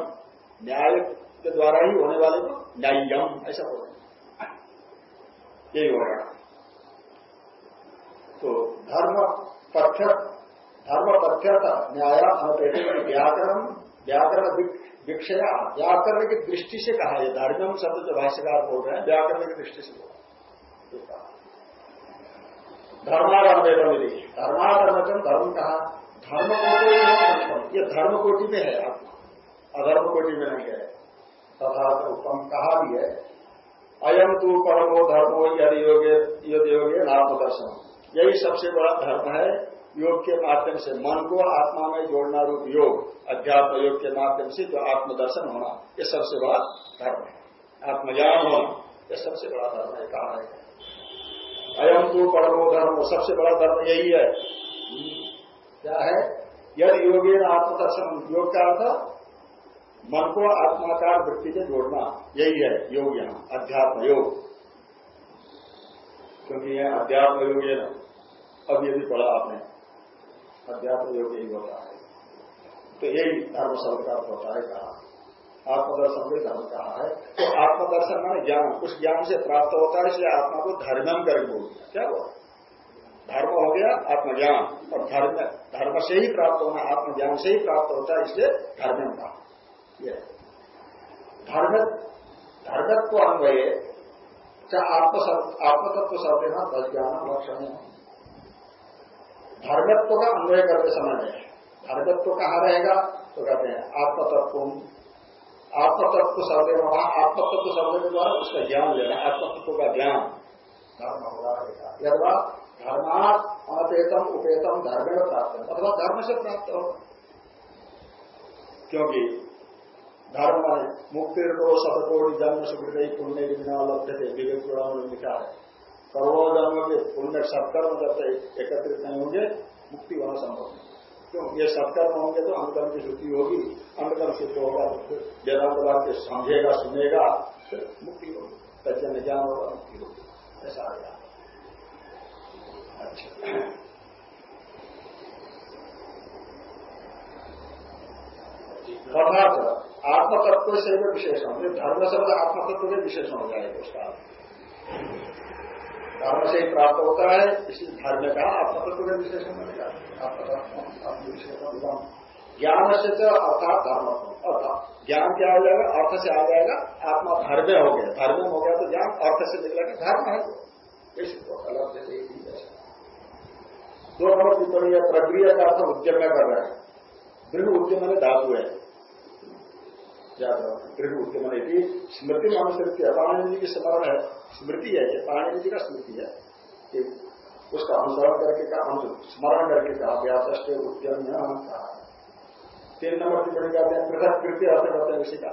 A: न्याय के द्वारा ही होने वाले को न्यायम ऐसा होगा यही होगा तो धर्म पथ्य, धर्म पथ्यता, न्याय व्याकरण व्याकरण विक्षया, व्याकरण की दृष्टि से कहा है। धर्मम शब्द जो भाष्यकार बोल रहे हैं, व्याकरण की दृष्टि से बोला धर्माधर्मेदम यदि धर्माधर्मचम धर्म कहा धर्म कोटि ये धर्म कोटि में है आत्मा। अधर्म कोटि में नहीं है तथा उत्तम कहा भी है? अयम तू परमो धर्मो यदि योगे यदि योगे आत्मदर्शन यही सबसे बड़ा धर्म है, योग के माध्यम से। मन को आत्मा में जोड़ना रूप योग, अध्यात्म योग के माध्यम से जो आत्मदर्शन होना, ये सबसे बड़ा धर्म है। आत्मज्ञान होना यह सबसे बड़ा धर्म है, कहा है। अयम तू परमो धर्म सबसे बड़ा धर्म यही है। क्या है? यदि योगी आत्मदर्शन। योग का अर्थ, मन को आत्माकार वृत्ति से जोड़ना। यही है योग यहाँ, अध्यात्म योग। क्योंकि यह अध्यात्म योग है ना। अब ये भी पढ़ा आपने। अध्यात्म योग यही होता है। तो यही धर्म शब्द का होता है कहा। आत्मदर्शन भी धर्म कहा है। तो आत्मदर्शन माने ज्ञान। उस ज्ञान से प्राप्त होता है, इसलिए आत्मा को धर्मम करके बोल दिया क्या हुआ? धर्म हो गया आत्मज्ञान। और धर्म धर्म से ही प्राप्त होना, आत्मज्ञान से ही प्राप्त होता है, इसलिए धर्मम कहा। धर्म, धर्मत्व अन्वय चाहे आत्मतत्व शब्द है ना दस ज्ञान लक्षण धर्मत्व का अन्वय करते समय है धर्मत्व कहा रहेगा? तो कहते हैं, आत्मतत्व आत्मतत्व शब्द वहाँ आत्मतत्व शब्द के द्वारा उसका ज्ञान लेना, आत्मतत्व का ज्ञान। धर्म होगा धर्मात अनपेतम उपेतम धर्म में प्राप्त अथवा धर्म से प्राप्त हो। क्योंकि धर्म है मुक्ति को शतकोटि जन्म सुकृत पुण्य के बिना लभ्य थे विवेक पुराण में लिखा है। करोड़ों जन्म के पुण्य सत्कर्म जब एकत्रित नहीं होंगे, मुक्ति होना संभव नहीं। क्यों ये सत्कर्म होंगे तो अंतकर्म की शुद्धि होगी अंतकर्म शुद्ध होगा तो फिर वेदांत वाक्य समझेगा, सुनेगा, फिर मुक्ति होगी। तजन ज्ञान होगा, मुक्ति होगी। ऐसा आ गया। अच्छा। अर्थात आत्मतत्व से विशेषण धर्म शब्द आत्मतत्व के विशेषण हो जाएगा उसका। धर्म से ही प्राप्त होता है, इसी धर्म का आत्मतत्व के विशेषण बनेगा आत्मतत्व ज्ञान से तो अर्थात धर्म ज्ञान क्या हो जाएगा, अर्थ से आ जाएगा, आत्मा धर्म हो गया। धर्म हो गया तो ज्ञान अर्थ से निकला कि धर्म है तो। अलग जैसे दो नंबर टिप्पणी है प्रक्रिया का अर्थ उद्यम में कर रहे हैं। दृढ़ उद्यम में धातु है। की स्मृति अनुसृति पाणी जी की स्मरण है। स्मृति है, ये पाणी जी का स्मृति है। कि उसका अनुसरण करके का स्मरण करके कहा व्यास उद्यम कहा तीन नंबर टिप्पणी कहते हैं, पृथक कृत्य अर्थ करते हैं उसी का।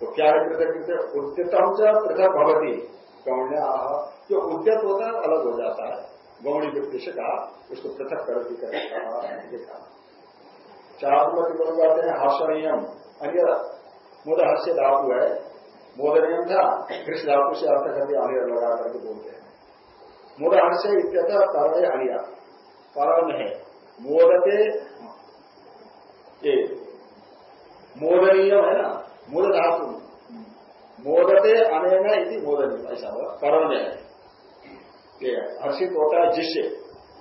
A: तो क्या है पृथक कृत्य? उद्यतम च पृथक भगवती गौण्य जो उद्यत होता है, अलग हो जाता है। गौणी वृत्ति से कहा, उसको पृथक करके कहा। चार नंबर टिप्पणी कहते हैं, हर्षणीयम। अन्य मोद हर्ष धातु है। मोदनियम था, कृष्ण धातु से अर्थ करके अन्य लगा करके बोलते हैं। मोद हर्ष इत्यतः कर्म अनिया कर्म है, मोदते ये मोदनीय है ना मूल धातु। मोदते अनेना इति ऐसा हुआ, करण है। हर्षित होता है, जिससे,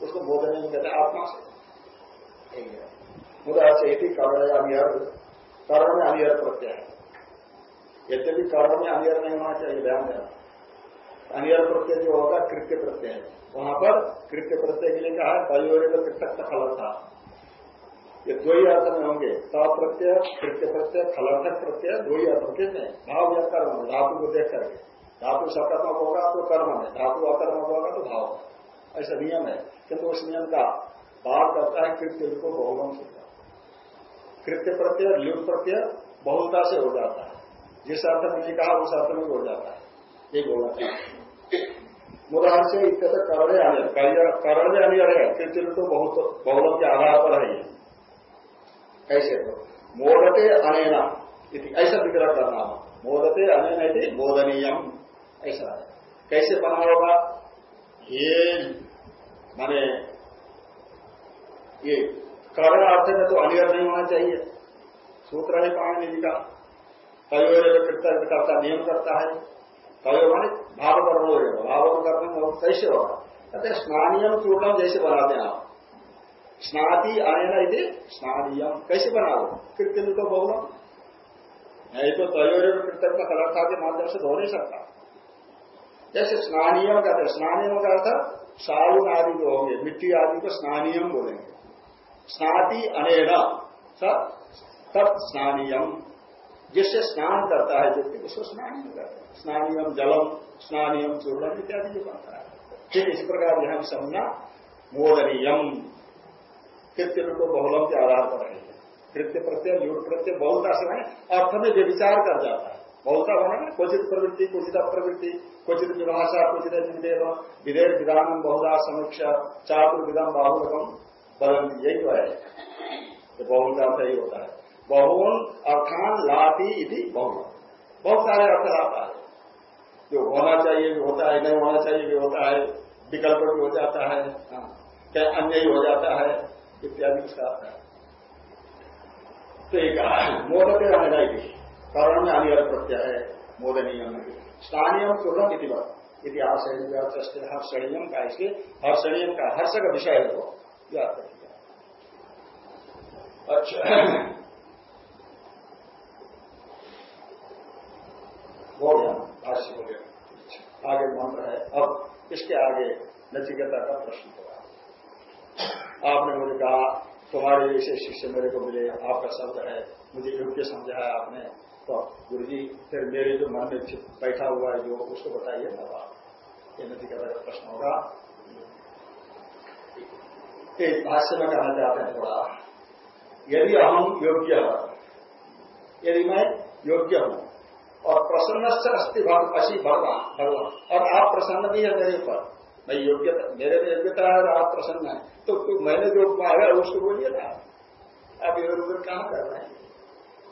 A: उसको मोदनीय कहते हैं, आत्मा से। मुदा से अनिहर करण में अनिहर प्रत्यय है यद्यपि करण में अनिहर नहीं होना चाहिए ध्यान देना अनिहर प्रत्यय जो होगा कृत्य प्रत्यय है वहाँ पर कृत्य प्रत्यय के लिए कहा है वयोरे कृतक का फल था ये दो ही अर्थ में होंगे प्रत्यय कृत्य प्रत्यय फलार्थक प्रत्यय दो ही अर्थ कितने भाव या कर्म धातु को देख करके धातु सकारात्मक होगा तो कर्म है धातु अकर्मक होगा तो भाव ऐसा नियम है किंतु उस नियम का भाव करता है कृत्य को बहुगम से कृत्य प्रत्यय लुट प्रत्यय बहुलता से हो जाता है। जिस अर्थ में नहीं कहा, उस अर्थ में हो जाता है। ये बोलना चाहिए मुदाहर से करणे अनियर करणे अनियर है कृत्य तो बहुत बहुलम के आधार पर है ये। कैसे तो मोदते अनेना ऐसा विग्रह करना हो। मोदते अनेन मोदनीयम ऐसा कैसे बना होगा? ये, माने, ये कारण अर्थ में तो अनियर नहीं होना चाहिए। सूत्र है, पाणी जी का कृतज्ञ करता नियम करता है कयो माने भाव कर्म हो भाव कर्म कैसे होगा कहते स्नानियम चूर्णम जैसे बनाते हैं आप। स्नाति आयना यदि स्नानीयम। कैसे बनाओ? कृत्य तो बोलो। नहीं तो तयोर कृतज्ञ कलर्था के माध्यम से धो नहीं सकता। जैसे स्नानियम कहते हैं, स्नानियम का अर्थ साबुन आदि जो होंगे, मिट्टी आदि को स्नानियम बोलेंगे। स्नाति अनेना तब स्नानियम। जिससे स्नान करता है व्यक्ति उसको स्नानियम करता। है स्नानियम जलम, स्नानियम चूर्णम इत्यादि जो बनता है। ठीक इस प्रकार यहाँ समझना मोदनीयम। कृत्य को बहुलम के आधार पर है। कृत्य प्रत्यय युग प्रत्यय, बहुलता से नहीं, अर्थ में व्यविचार कर जाता है। बहुलता बना ना, क्वचित प्रवृत्ति, क्वचित अप्रवृत्ति, क्वचित विभाषा, क्वचित विदेव विदेह विधान बहुधा समीक्षा, चातुर्विधम बाहुलकम। बदल यही तो है। बहुलता सही होता है। बहुल अर्थान लाती इति बहुल बहुत सारे अर्थ लाता है। जो होना चाहिए भी होता है, नहीं होना चाहिए भी होता है, विकल्प भी हो जाता है हाँ। क्या अन्य ही हो जाता है, इत्यादि उसका अर्थ है। तो एक मोदक रहने की कारण में अनियर प्रत्यय है मोदनीय स्थानीय चूर्ण इतिहास है, हर्षणीयम का इसलिए, हर्षणीयम का हर्ष का विषय है वो याद अच्छा। हो गया भाष्य हो गया। आगे मंत्र है। अब इसके आगे नचिकेता का प्रश्न होगा। आपने मुझे कहा, तुम्हारे जैसे शिष्य मेरे को मिले, आपका शब्द है, मुझे योग्य समझा है आपने। तो गुरु जी, फिर मेरे जो मन में बैठा हुआ है, जो उसको बताइए ना आप ये नदी का प्रश्न होगा। एक भाष्य में कहना चाहते हैं थोड़ा। यदि अहम योग्य, यदि मैं योग्य हूँ, और प्रसन्न से अस्थि अशी भगवान भगवान और आप प्रसन्न भी है मेरे ऊपर। मैं योग्यता मेरे में योग्यता है आप प्रसन्न है। तो मैंने जो पाया उसको बोलिए ना। आप इधर उधर कहाँ कर रहे हैं।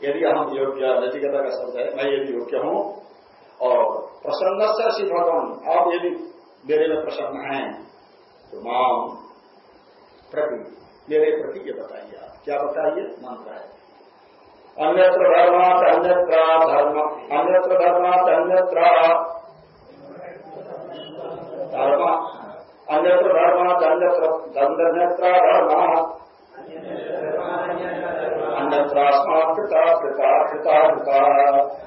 A: यदि हम योग्य नचिकता का शब्द है, मैं यदि योग्य हूँ, और प्रसन्न से श्री भगवान आप यदि मेरे में प्रसन्न हैं तो माम प्रति, मेरे प्रति ये बताइए आप। क्या बताइए मंत्र है। अन्यत्र धर्मात अन्यत्र धर्म अन्यत्र धर्मात अन्यत्र धर्म। अन्यत्र धर्म दंडत्र धर्म। अन्यत्रास्मात् कृता कृता कृता कृता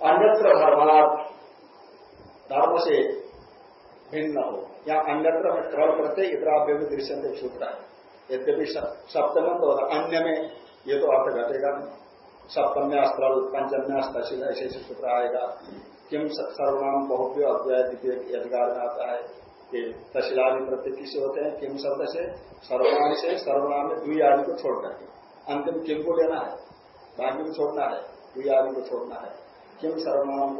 A: अन्यत्र धर्मात धर्म से भिन्न। हो या अन्यत्र में क्रल करते इतराभ्य में दृश्य से सूत्र है। यद्यपि सप्तम तो अन्य में ये तो अर्थ घटेगा नहीं। सप्तम्यास क्रल पंचम्यास तहसील ऐसे ऐसे सूत्र आएगा। किम सर्वनाम बहुव्य अव्यय द्वितीय अधिकार में आता है कि तहसीलादि प्रत्येक किसे होते हैं? किम शब्द से? सर्वनाम से। सर्वनाम में आदि को छोड़ करके अंतिम किम को लेना है? बाकी को छोड़ना है। दुई आदि को छोड़ना है। किम सर्वनाम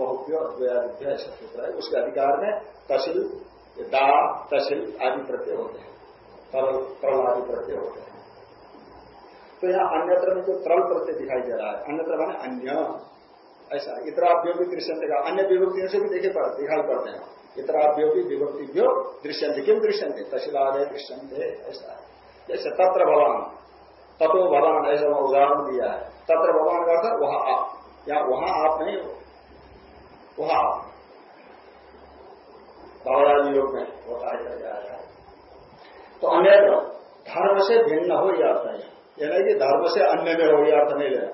A: ऐसा सूत्र है। उसके अधिकार में तहसील, दा, तहसील आदि प्रत्यय होते हैं। तरल तरल आदि प्रत्यय होते हैं। तो यहाँ अन्यत्र में जो तरल प्रत्यय दिखाई दे रहा है, अन्यत्र माने अन्य। ऐसा, इतराभ्यो भी दृश्य का, अन्य विभक्तियों से भी देखे दिखाई पड़ते हैं। इतराभ्यो भी विभक्तिभ्यो दृश्यंत किम दृश्यंत तहसीलादय दृश्यंत ऐसा जैसे तत्र भवान तत्व भवान, ऐसा उदाहरण दिया है। तत्र भवान का अर्थ वहाँ आप। या वहाँ आप नहीं हो। वहाँ। आप भावराजी योग में होता है जाएगा तो अन्य धर्म से भिन्न हो यह अर्थ है यह नहीं कि धर्म से अन्य में हो यह अर्थ नहीं लेना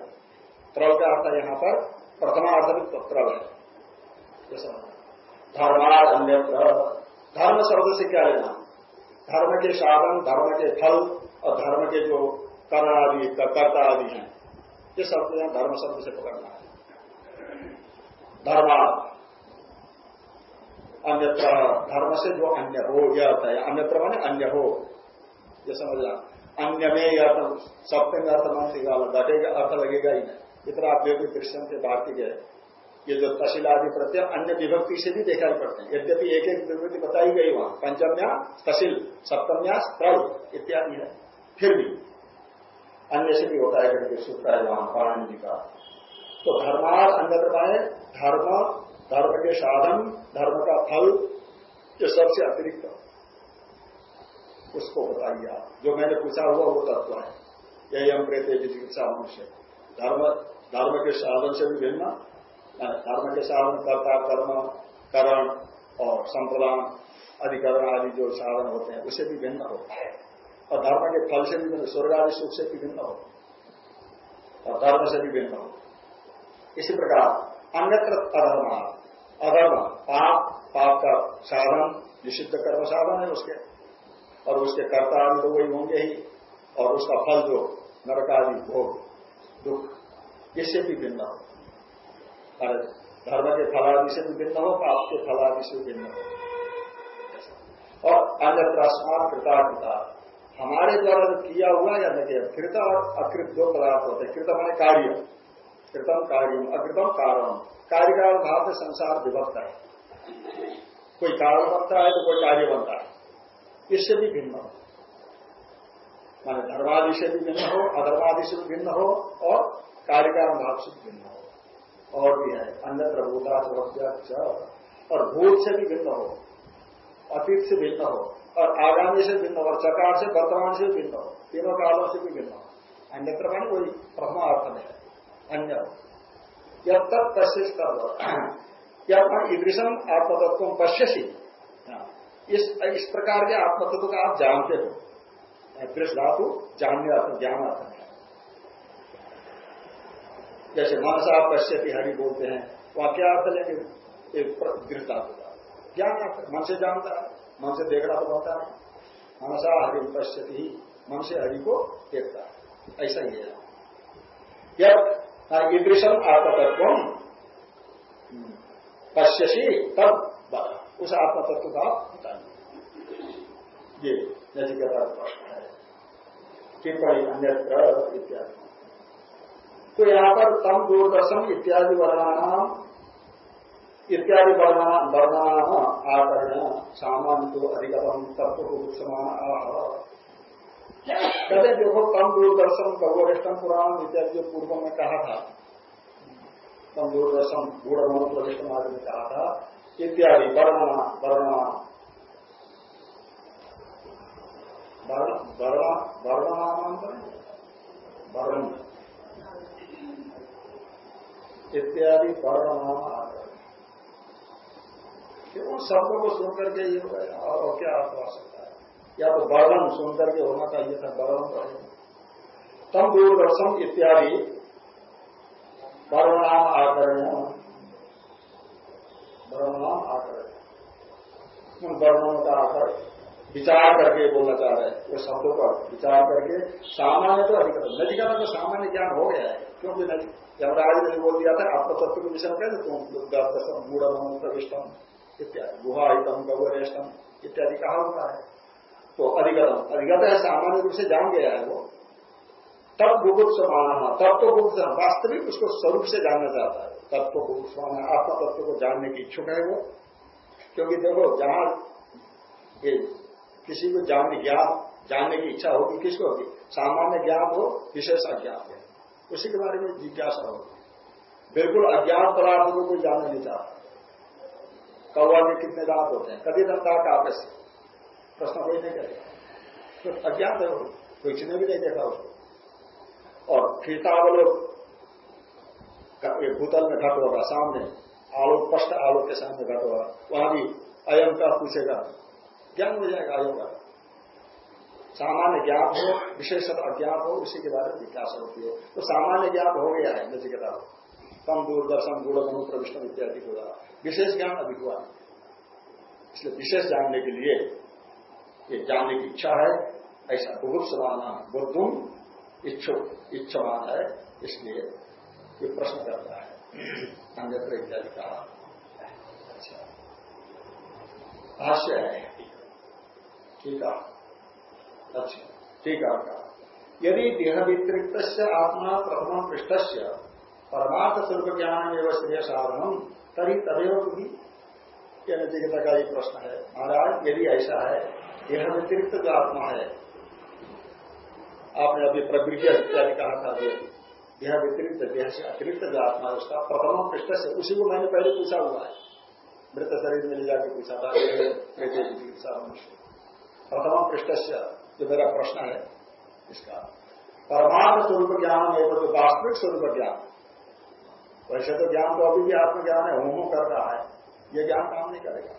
A: त्रल का अर्थ यहाँ पर प्रथमार्थ भी त्रल है। धर्माद अन्य धर्म शब्द से क्या लेना? धर्म के साधन, धर्म के फल और धर्म के जो कर्ण आदि, कर्ता आदि हैं, ये शब्द धर्म शब्द से पकड़ना है। धर्माद अन्यत्र धर्म से जो अन्य हो यह अर्थ है अन्यत्र माने अन्य हो ये समझना। अन्य में यह सप्तम अर्थ मान घटेगा अर्थ लगेगा ही नहीं। इतना आप दृश्य से भारती गए ये जो तहसील आदि प्रत्यय अन्य विभक्ति से भी देखा पड़ते हैं। यद्यपि एक एक विभक्ति बताई गई वहाँ, पंचम्या तहसील सप्तम्या त्रल इत्यादि है। फिर भी अन्य से भी होता है, करके सूत्र है, वहाँ पाणी जी का। तो धर्मार अन्य पाए, धर्म धर्म के साधन, धर्म का फल, ये सबसे अतिरिक्त। उसको बताइए आप। जो मैंने पूछा हुआ, वो तत्व है। यही हम कहते चिकित्सा मनुष्य। धर्म धर्म के साधन से भी भिन्न। धर्म के साधन कर्ता, कर्म, करण और संप्रदान अधिकरण आदि जो साधन होते हैं, उसे भी भिन्न होता है। और धर्म के फल से भी भिन्न स्वर्ग आदि सुख से भी भिन्न हो। और धर्म से भी भिन्न हो। इसी प्रकार अन्यत्र अधर्म। अधर्म, पाप पाप का साधन, निषिद्ध कर्म साधन है उसके। और उसके कर्ता आदि तो वही होंगे ही। और उसका फल जो नरकादि भोग, दुख, इससे भी भिन्न हो। अरे, धर्म के फलादि से भी भिन्न हो, पाप के फलादि से भी भिन्न हो। और अन्य प्रश्न कृता कृता। हमारे द्वारा किया हुआ या नहीं किया कृत और अकृत दो पदार्थ होते हैं। कृत माने कार्य। कृतम कार्य अकृतम कारण कार्य का भाव से संसार विभक्त है। कोई कारण बनता है तो कोई कार्य बनता है। इससे भी भिन्न हो। माने धर्मादि से भी भिन्न हो, अधर्मादि से भी भिन्न हो, और कार्य का भाव से भी भिन्न हो। और भी है। अन्यत्र भूता और भूत से भी भिन्न हो। अतीत से भिन्न हो। और आगामी से भिन्न हो। और चकार से, वर्तमान से भिन्न हो। तीनों कालों से भी भिन्न हो। अन्यत्र कोई प्रथमा अर्थ में है। अन्य। यब तक पश्चिश कर या ईदृशम आत्मतत्व पश्यसी। हाँ। इस इस प्रकार के आत्मतत्व का आप जानते हो। दृष्ट धातु, जानने ज्ञान अर्थ है। जैसे मनसा पश्यति हरि बोलते हैं वहाँ क्या अर्थ लेंगे एक दृढ़ता होगा ज्ञान अर्थ मन से जानता है। मन से देखना तो होता है मनसा हरि पश्यति ही, मन से हरि को देखता है। ऐसा ही है। जब ईदृशम आत्मतत्व पश्यसी तब उस आत्मतत्व का होता ये नचिकेता है। टिप्पणी अन्यत्र इत्यादि। तो यहाँ पर तम दूरदर्शन इत्यादि वर्णानाम इत्यादि वर्णानाम आकरण सामान्य तो अधिकतम तत्व को समान आह। कहते देखो, कम दूरदर्शन कौवरिष्ठम पुराण इत्यादि जो पूर्व में कहा था, कम दूरदर्शन गूढ़ प्रविष्ट मार्ग में कहा था, इत्यादि वर्णना वर्णना वर्णनामांतर वर्ण। इत्यादि वर्णनाम केवल शब्दों को सुन करके ये और क्या अर्थ आ सकता या तो वर्णन सुन के होना चाहिए था, वर्णन तम दूरदर्शन इत्यादि वर्णनाम आकरण वर्णनाम आकरण उन वर्णनों का आकर विचार करके बोलना चाह रहे हैं। वो शब्दों पर विचार करके सामान्य तो अधिक नजिका तो सामान्य ज्ञान हो गया है। क्योंकि नदी यमराज ने बोल दिया था आपको तत्व के विषय में तुम गूढ़म प्रविष्टम इत्यादि। गुहा गुहाहितम गौरेष्टम इत्यादि कहा होता है। तो अधिगतम अधिगत है सामान्य रूप से जान गया है वो। तब बुभुत्स माना तब तो बुभुत्स वास्तविक उसको स्वरूप से जानना चाहता है। तब तो बुभुत्स माना आत्मा तत्व को जानने की इच्छुक है वो। क्योंकि देखो, जहाँ किसी को जानने ज्ञान, जानने की इच्छा होगी, किसको होगी? सामान्य ज्ञान हो, विशेष अज्ञान है। उसी के बारे में जिज्ञासा होगी। बिल्कुल अज्ञान पदार्थ को कोई जानना नहीं चाहता। कौवा में कितने दांत होते हैं? कभी दंता आपस प्रश्न कोई नहीं करेगा। तो अज्ञात है वो, कोई ने भी नहीं देखा उसको। और खीतावलोक भूतल में घट होगा, सामने आलोक, स्पष्ट आलोक के सामने घट होगा। वहाँ भी अयम का पूछेगा। ज्ञान हो जाएगा अयम का। सामान्य ज्ञान हो, विशेषत अज्ञात हो, उसी के बारे में विकास होती है। तो सामान्य ज्ञान हो गया है नचिकेता कम दूरदर्शन गुण मनु प्रविष्ट इत्यादि होगा विशेष ज्ञान अधिक हुआ इसलिए विशेष जानने के लिए ये जानने की इच्छा है, ऐसा बहुत समाना बुद्धुम इच्छुक, इच्छवान है, इसलिए ये प्रश्न करता है। अन्यत्र इत्यादि कहा अच्छा। भाष्य है। ठीक है। अच्छा ठीक है यदि देह वितरिक्त आत्मा प्रथम पृष्ठ से परमार्थ स्वरूप ज्ञान एवं श्रेय साधन तभी तदेव भी यह नचिकेता का एक प्रश्न है। महाराज, यदि ऐसा है देह व्यतिरिक्त जो आत्मा है। आपने अभी प्रवृत्ति इत्यादि कहा था यह व्यतिरिक्त देह से अतिरिक्त जो आत्मा है, उसका प्रथम पृष्ठ से, उसी को मैंने पहले पूछा हुआ है। मृत शरीर में ले जाकर पूछा था चिकित्सा मनुष्य प्रथम पृष्ठ से जो मेरा प्रश्न है, इसका। परमात्म स्वरूप ज्ञान है तो वास्तविक स्वरूप ज्ञान। वैसे तो ज्ञान तो अभी भी आत्मज्ञान है, होमो कर रहा है यह ज्ञान काम नहीं करेगा।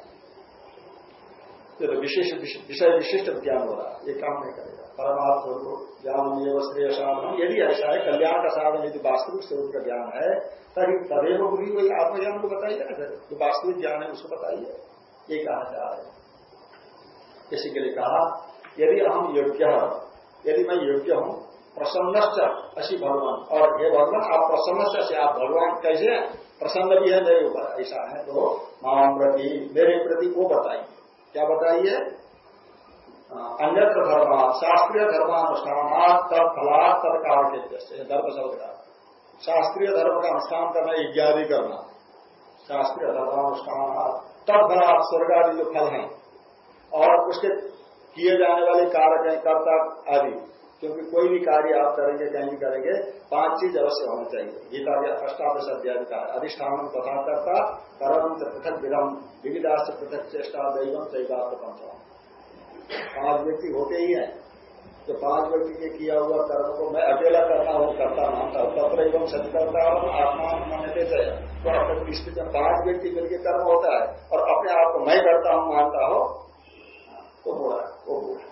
A: तो विशेष विषय विशिष्ट ज्ञान हो रहा है। ये काम नहीं करेगा। परमात्मा ज्ञान एवं श्रेय साधन, यदि ऐसा है, कल्याण का साधन यदि वास्तविक स्वरूप का ज्ञान है तभी तदेव भी वही आत्मज्ञान को बताइए ना जो वास्तविक ज्ञान है, उसको बताइए। ये कहा जा रहा है। इसी के लिए कहा, यदि हम योग्य यदि मैं योग्य हूँ, प्रसन्नश्च असी भगवान। और हे भगवान, आप प्रसन्न से आप भगवान कैसे प्रसन्न भी है मेरे ऊपर। ऐसा है तो माम प्रति, मेरे प्रति वो बताइए। क्या बताइए? अन्यत्र धर्म शास्त्रीय धर्मानुष्ठान तब फला तब कारण के धर्म शब्द का। शास्त्रीय धर्म का अनुष्ठान करना, इत्यादि करना। शास्त्रीय धर्मानुष्ठान तब फला स्वर्ग आदि जो फल हैं, और उसके किए जाने वाले कारक हैं कर्ता आदि। क्योंकि कोई भी कार्य आप करेंगे, कहीं भी करेंगे, पाँच चीज़ अवश्य होना चाहिए। गीता के अष्टादश अध्याय का अधिष्ठान तथा करता परम से पृथक विधम विविधाश पृथक चेष्टा दैवम पंचम पाँच व्यक्ति होते ही हैं। तो पाँच व्यक्ति के किया हुआ कर्म को मैं अकेला करता हूँ, करता मानता हूँ तत्र एवं सच करता हूँ आत्मा मान्यते से तो में पाँच व्यक्ति मिलकर कर्म होता है और अपने आप को मैं करता हूँ, मानता हो तो बुरा वो बुरा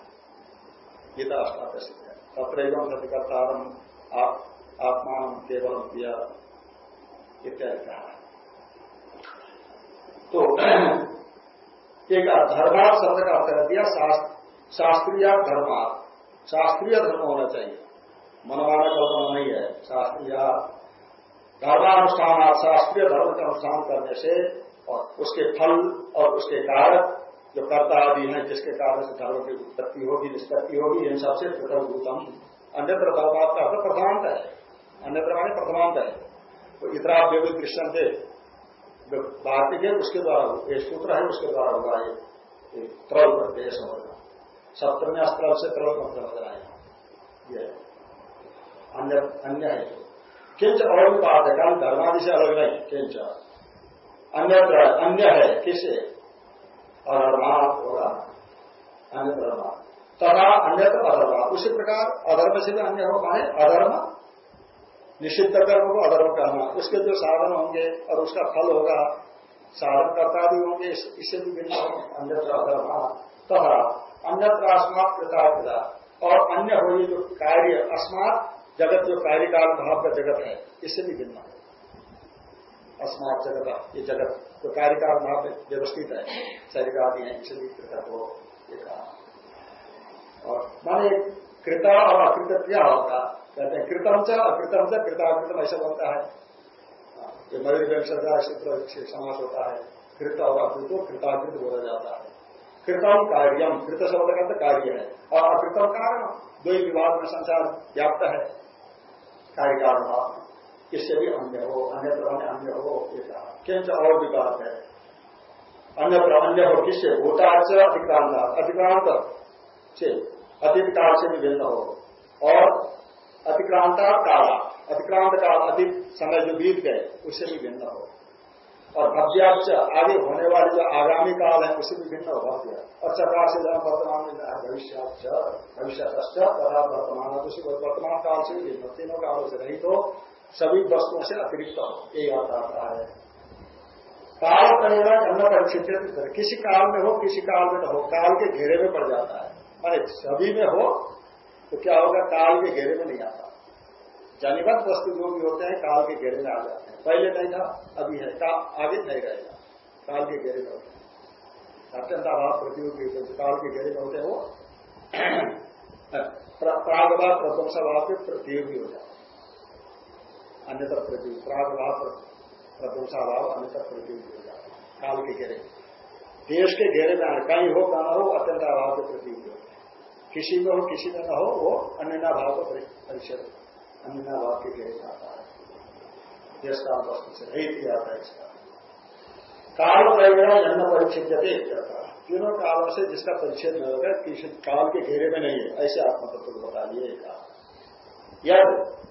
A: गीता अष्टादश। तत्र एवं सच करता आत्मा केवल किया इत्यादि कहा तो एक धर्मार्थ शब्द का अर्थ दिया शास्त्रीय धर्मार्थ शास्त्रीय धर्म होना चाहिए। मनवाना कल्पना नहीं है। शास्त्रीय धर्मानुष्ठान शास्त्रीय धर्म का अनुष्ठान करने से और उसके फल और उसके कारक जो कर्ता आदि हैं, जिसके कारण से धर्म की उत्पत्ति होगी, निष्पत्ति होगी, इन सबसे प्रथम भूतम। अन्यत्र धर्मात का अर्थ प्रथमांत है। अन्यत्र माने प्रथमांत है। तो इतना व्यवहित कृष्ण थे वार्तिक है, उसके द्वारा ये सूत्र है, उसके द्वारा हुआ है त्रल प्रत्यय समझना सप्तम अस्त्र से त्रल मतलब समझ रहा है ये अन्य अन्य है किंच और बात है कारण धर्मादि से अलग नहीं, किंच। अन्यत्र, अन्य है किससे अधर्मा होगा अन्य धर्मा तथा अन्यत्र अधर्मा उसी प्रकार अधर्म से भी अन्य हो माने अधर्म, निषिद्ध कर्म को अधर्म कहना। उसके जो साधन होंगे और उसका फल होगा, साधन करता भी होंगे इससे भी भिन्न अन्यत्र अधर्म तथा अन्यत्र अस्मात कृता और अन्य हो जो कार्य, अस्मात जगत, जो कार्यकाल भाव का जगत है, इससे भी भिन्न है। अस्मात जगत, ये जगत। जो कार्यकाल भाव व्यवस्थित है। शरीर आदि है इससे भी कृतक हो ये कहा और माने कृता और अकृत क्या होता। कहते हैं कृतम च, अकृतम च, कृताकृतम ऐसा बनता है। ये मयूर व्यवसाय सूत्र से समास होता है। कृत और अकृत को कृताकृत बोला जाता है। कृतम कार्यम, कृत शब्द का तो कार्य है। और अकृतम कारण, दो ही विभाग में संसार व्याप्त है। कार्य कारण भाव इससे भी अन्य हो, अन्य अन्य अन्य हो, ये कहा। किंच और भी बात है। अन्य अन्य हो किससे? भूतार्च अधिक्रांत अधिक्रांत से अतीत से भी भिन्न हो। और अतिक्रांता काला। अतिक्रांत काल अधिक समय जो बीत गए, उससे भी भिन्न हो। और भव्याच आगे होने वाले जो आगामी काल है, उससे भी भिन्न हो भव्य। और चकार से जहाँ वर्तमान में भविष्य भविष्य तथा वर्तमान। उसी वर्तमान काल से भी भिन्न। तीनों कालों से नहीं तो सभी वस्तुओं से अतिरिक्त हो यही आता आता है। काल करेगा जन्म परिचित किसी काल में हो किसी काल में न हो काल के घेरे में पड़ जाता है। माने सभी में हो तो क्या होगा काल के घेरे में नहीं आता। जनिवत वस्तु जो भी होते हैं काल के घेरे में आ जाते हैं। पहले नहीं था अभी है का, आगे नहीं रहेगा। काल के घेरे में होते हैं। अत्यंताभाव प्रतियोगी काल के घेरे में होते हैं वो प्रागभाव प्रध्वंसाभाव के प्रतियोगी हो जाते अन्यतर प्रतियोगी प्रागभाव प्रध्वंसाभाव अन्यतर प्रतियोगी हो जाते काल के घेरे। देश के घेरे में कहीं हो, कहा हो, अत्यंत अभाव के होते किसी में हो, किसी में न हो, वो अन्य भाव को परिचय अन्य भाव के घेरे में आता है। देश का वस्तु से नहीं किया था इसका। काल परिग्रह जन्म परिच्छेद करता तीनों कालों से जिसका परिच्छेद न होगा, किसी काल के घेरे में नहीं है। ऐसे आत्म तत्व को बता दिए कहा। यद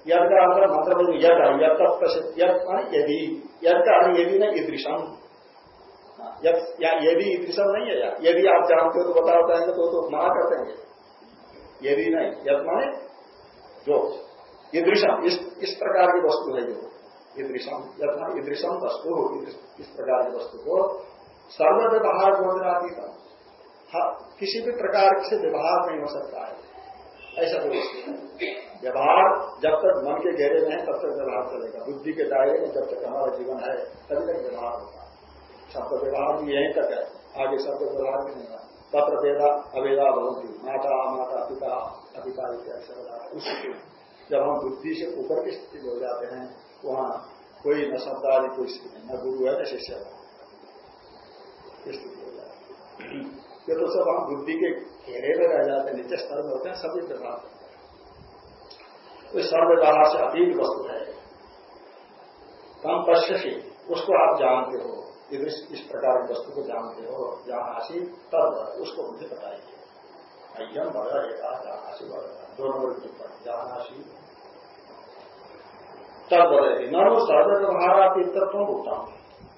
A: यद का अंतर मंत्र में यद यद तब प्रसिद्ध यद यदि यद का अर्थ यदि न ईदृशम यदि ईदृशम नहीं है यार यदि आप जानते हो तो बताओ कहेंगे तो, तो मना करते हैं। यदि नहीं यद माने जो ईदृशम इस इस प्रकार की वस्तु है जो। ईदृशम यथा ईदृशम वस्तु इस प्रकार की वस्तु को सर्व व्यवहार गोचरातीत किसी भी प्रकार से व्यवहार नहीं हो सकता है। ऐसा कोई व्यवहार जब तक मन के घेरे में है, तब तक व्यवहार चलेगा। बुद्धि के दायरे में जब तक हमारा जीवन है, तभी तक व्यवहार होगा। शब्द व्यवहार भी यहीं तक है। आगे शब्द व्यवहार भी नहीं है। तत्र वेदा अवेदा भवंती माता माता, पिता अपिता इत्यादि जब हम बुद्धि से ऊपर की स्थिति हो जाते हैं, वहाँ कोई न शब्द आदि, कोई स्थिति नहीं। न गुरु है, न शिष्य है। स्थिति हो जाती ये तो सब हम बुद्धि के घेरे में रह जाते हैं, नीचे स्तर में होते हैं, सभी व्यवहार तो सर्वव्यवहार से अतीत वस्तु है। कम पश्य उसको आप जानते हो। यदि इस प्रकार की वस्तु को जानते हो, जहाँ आशी तब उसको मुझे बताइए। अयम बड़ा एक जहाँ आशी बड़ा दो नंबर की टिप्पणी जहाँ आशी तब बोलेगी न वो सर्वव्यवहार अतीत तत्व हूँ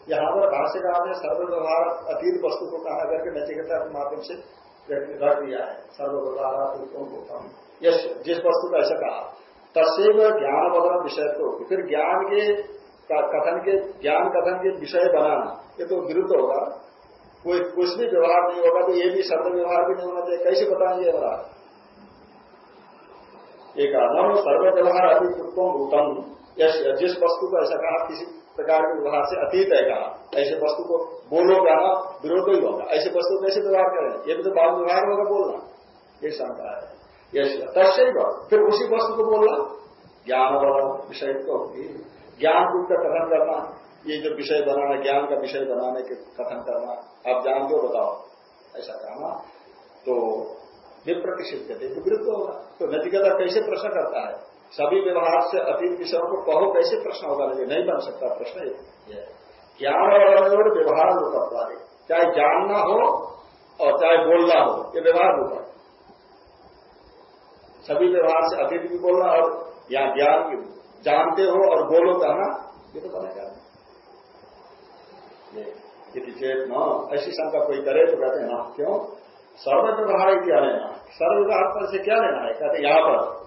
A: यहाँ पर भाष्यकार ने सर्वव्यवहार अतीत वस्तु को कहा करके नचिकेता के माध्यम से रख दिया है। सर्वव्यवहार अतीत हूँ जिस वस्तु का ऐसा कहा तस्वीर ज्ञान बदल विषय को फिर ज्ञान के कथन के, ज्ञान कथन के विषय बनाना, ये तो विरुद्ध होगा। कोई कुछ भी व्यवहार नहीं होगा तो ये भी शब्द व्यवहार भी नहीं होना चाहिए। कैसे बताएँगे व्यवहार? एक नम सर्व व्यवहार अति उत्तम उत्तम जिस वस्तु को ऐसा कहा, किसी प्रकार के व्यवहार से अतीत है कहा। ऐसे वस्तु को बोलो कहना विरोध ही होगा। ऐसे वस्तु कैसे व्यवहार करें? ये भी तो बाल व्यवहार होगा बोलना। ये शंका है। यश तस्वीर फिर उसी वस्तु को बोलना ज्ञान विषय तो होगी ज्ञान रूप का कथन करना, ये जो विषय बनाना, ज्ञान का विषय बनाने के कथन करना, आप जान दो बताओ। ऐसा कहना तो विप्रतिषिध थे विवृत्त होगा। तो नचिकता कैसे प्रश्न करता है? सभी व्यवहार से अतीत विषयों को कहो, कैसे प्रश्न होगा? लेकिन नहीं बन सकता प्रश्न ये। ज्ञान और व्यवहार रूप चाहे जानना हो और चाहे बोलना हो, ये व्यवहार रूप सभी व्यवहार से अतीत भी बोलना और या ज्ञान की जानते हो और बोलो कहना ये तो बनेगा। चेत न, ऐसी शंका कोई करे तो कहते हैं, ना, क्यों? सर्व व्यवहार क्या लेना सर्व व्यवहार पर से क्या लेना है? कहते यहाँ पर।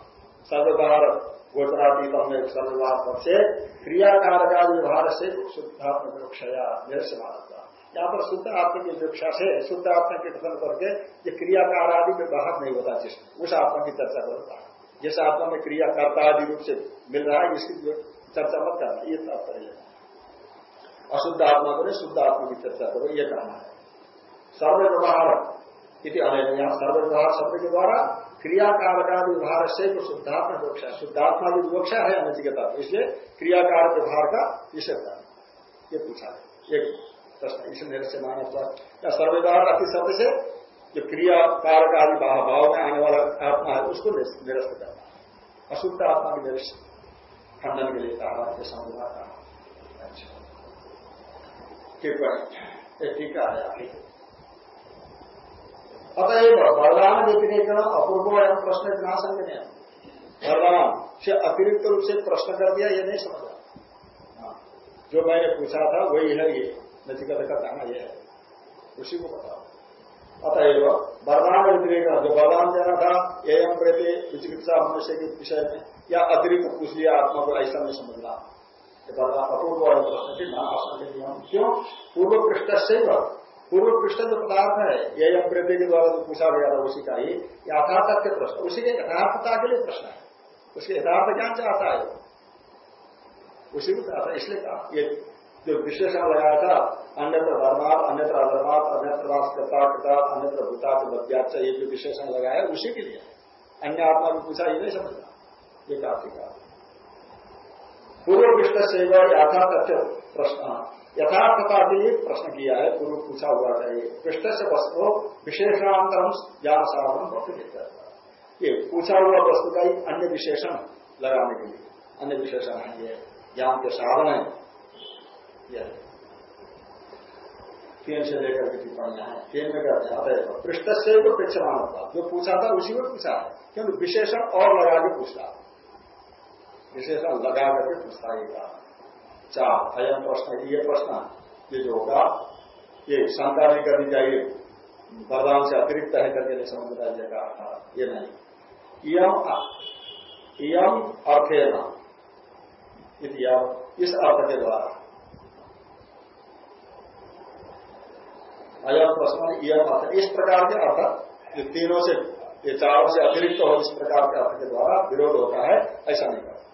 A: सर्वव्यवहार गोचरातीतम में सर्व व्यवहार पर से क्रियाकार का व्यवहार से शुद्धात्म विवक्षया निरस्य मानता यहाँ पर शुद्ध आत्मा की विवक्षा से शुद्ध आत्मा के कथन करके ये क्रियाकार आदि में बाहर नहीं होता जिस उस आत्मा की चर्चा करता है। जिस आत्मा में क्रिया कर्ता आदि रूप से मिल रहा है, इसकी चर्चा मत करना, ये तात्पर्य अशुद्ध आत्मा को शुद्ध आत्मा की चर्चा करो, ये कहना है। सर्व व्यवहार इति यहाँ सर्व व्यवहार शब्द के द्वारा क्रियाकार का व्यवहार से तो शुद्धात्मा विवक्षा है शुद्धात्मा की विवक्षा है अनचिकता इसलिए क्रियाकार व्यवहार का निषेध ये पूछा है। एक इसे निरस्य माना या सर्वव्यवहार अति शब्द से जो क्रिया कारक आदि भाव में आने वाला आत्मा है, उसको निरस्त करना अशुद्ध आत्मा की निरस्त खंडन के लिए कहा ये समझना कहा अच्छा। टिप्पणी। अतएव बलराम अपूर्व एवं प्रश्न ना समझने बलराम से अतिरिक्त रूप से प्रश्न कर दिया, ये नहीं समझा। हाँ। जो मैंने पूछा था, वही है ये। नचिकत का कहना यह है उसी को बताओ अतएव वरदान व्यतिरेक जो वरदान देना था एम प्रति विचिकित्सा मनुष्य के विषय में या अतिरिक्त पूछ लिया आत्मा को ऐसा नहीं समझना अपूर्व वाले प्रश्न के नियम क्यों? पूर्व पृष्ठ से पूर्व पृष्ठ जो पदार्थ है ये प्रति के द्वारा जो पूछा गया था, उसी का ही यथार्थ के प्रश्न। उसी के यथार्थता के लिए प्रश्न है। उसके यथार्थ ज्ञान चाहता है। उसी को चाहता है, इसलिए कहा जो विशेषण लगाया था, अन्यत्र धर्मात, अन्यत्र अधर्मात, अन्यत्र अन्यत्र भूतात बद्याच ये जो विशेषण लगाया उसी के लिए। अन्य आत्मा भी पूछा, ये नहीं समझना ये कार्तिका पूर्व विष्ट से यथार्थ प्रश्न। यथार्थता के लिए प्रश्न किया है, पूर्व पूछा हुआ था ये। पृष्ठ से वस्तु विशेषणांतरम ज्ञान साधन वक्त ये पूछा हुआ वस्तु का ही अन्य विशेषण लगाने के लिए। अन्य विशेषण है ये, ज्ञान के साधन है। तीन से लेकर के टिप्पणियाँ हैं। तीन में कहते हैं अतः पृष्ठ से तो प्रेक्षमान होता जो पूछा था, उसी में पूछा है। क्योंकि विशेषण और लगा के पूछा विशेषण लगा करके पूछता ही कहा चार, अयम प्रश्न, ये प्रश्न ये जो होगा, ये शंका नहीं करनी चाहिए। वरदान से अतिरिक्त है करके नहीं समझना चाहिए कहा ये नहीं। इम अर्थे न इस अर्थ के द्वारा। अयम प्रश्न यह अर्थ इस प्रकार के अर्थ जो तीनों से, ये चारों से अतिरिक्त हो, इस प्रकार के अर्थ के द्वारा विरोध होता है, ऐसा नहीं करता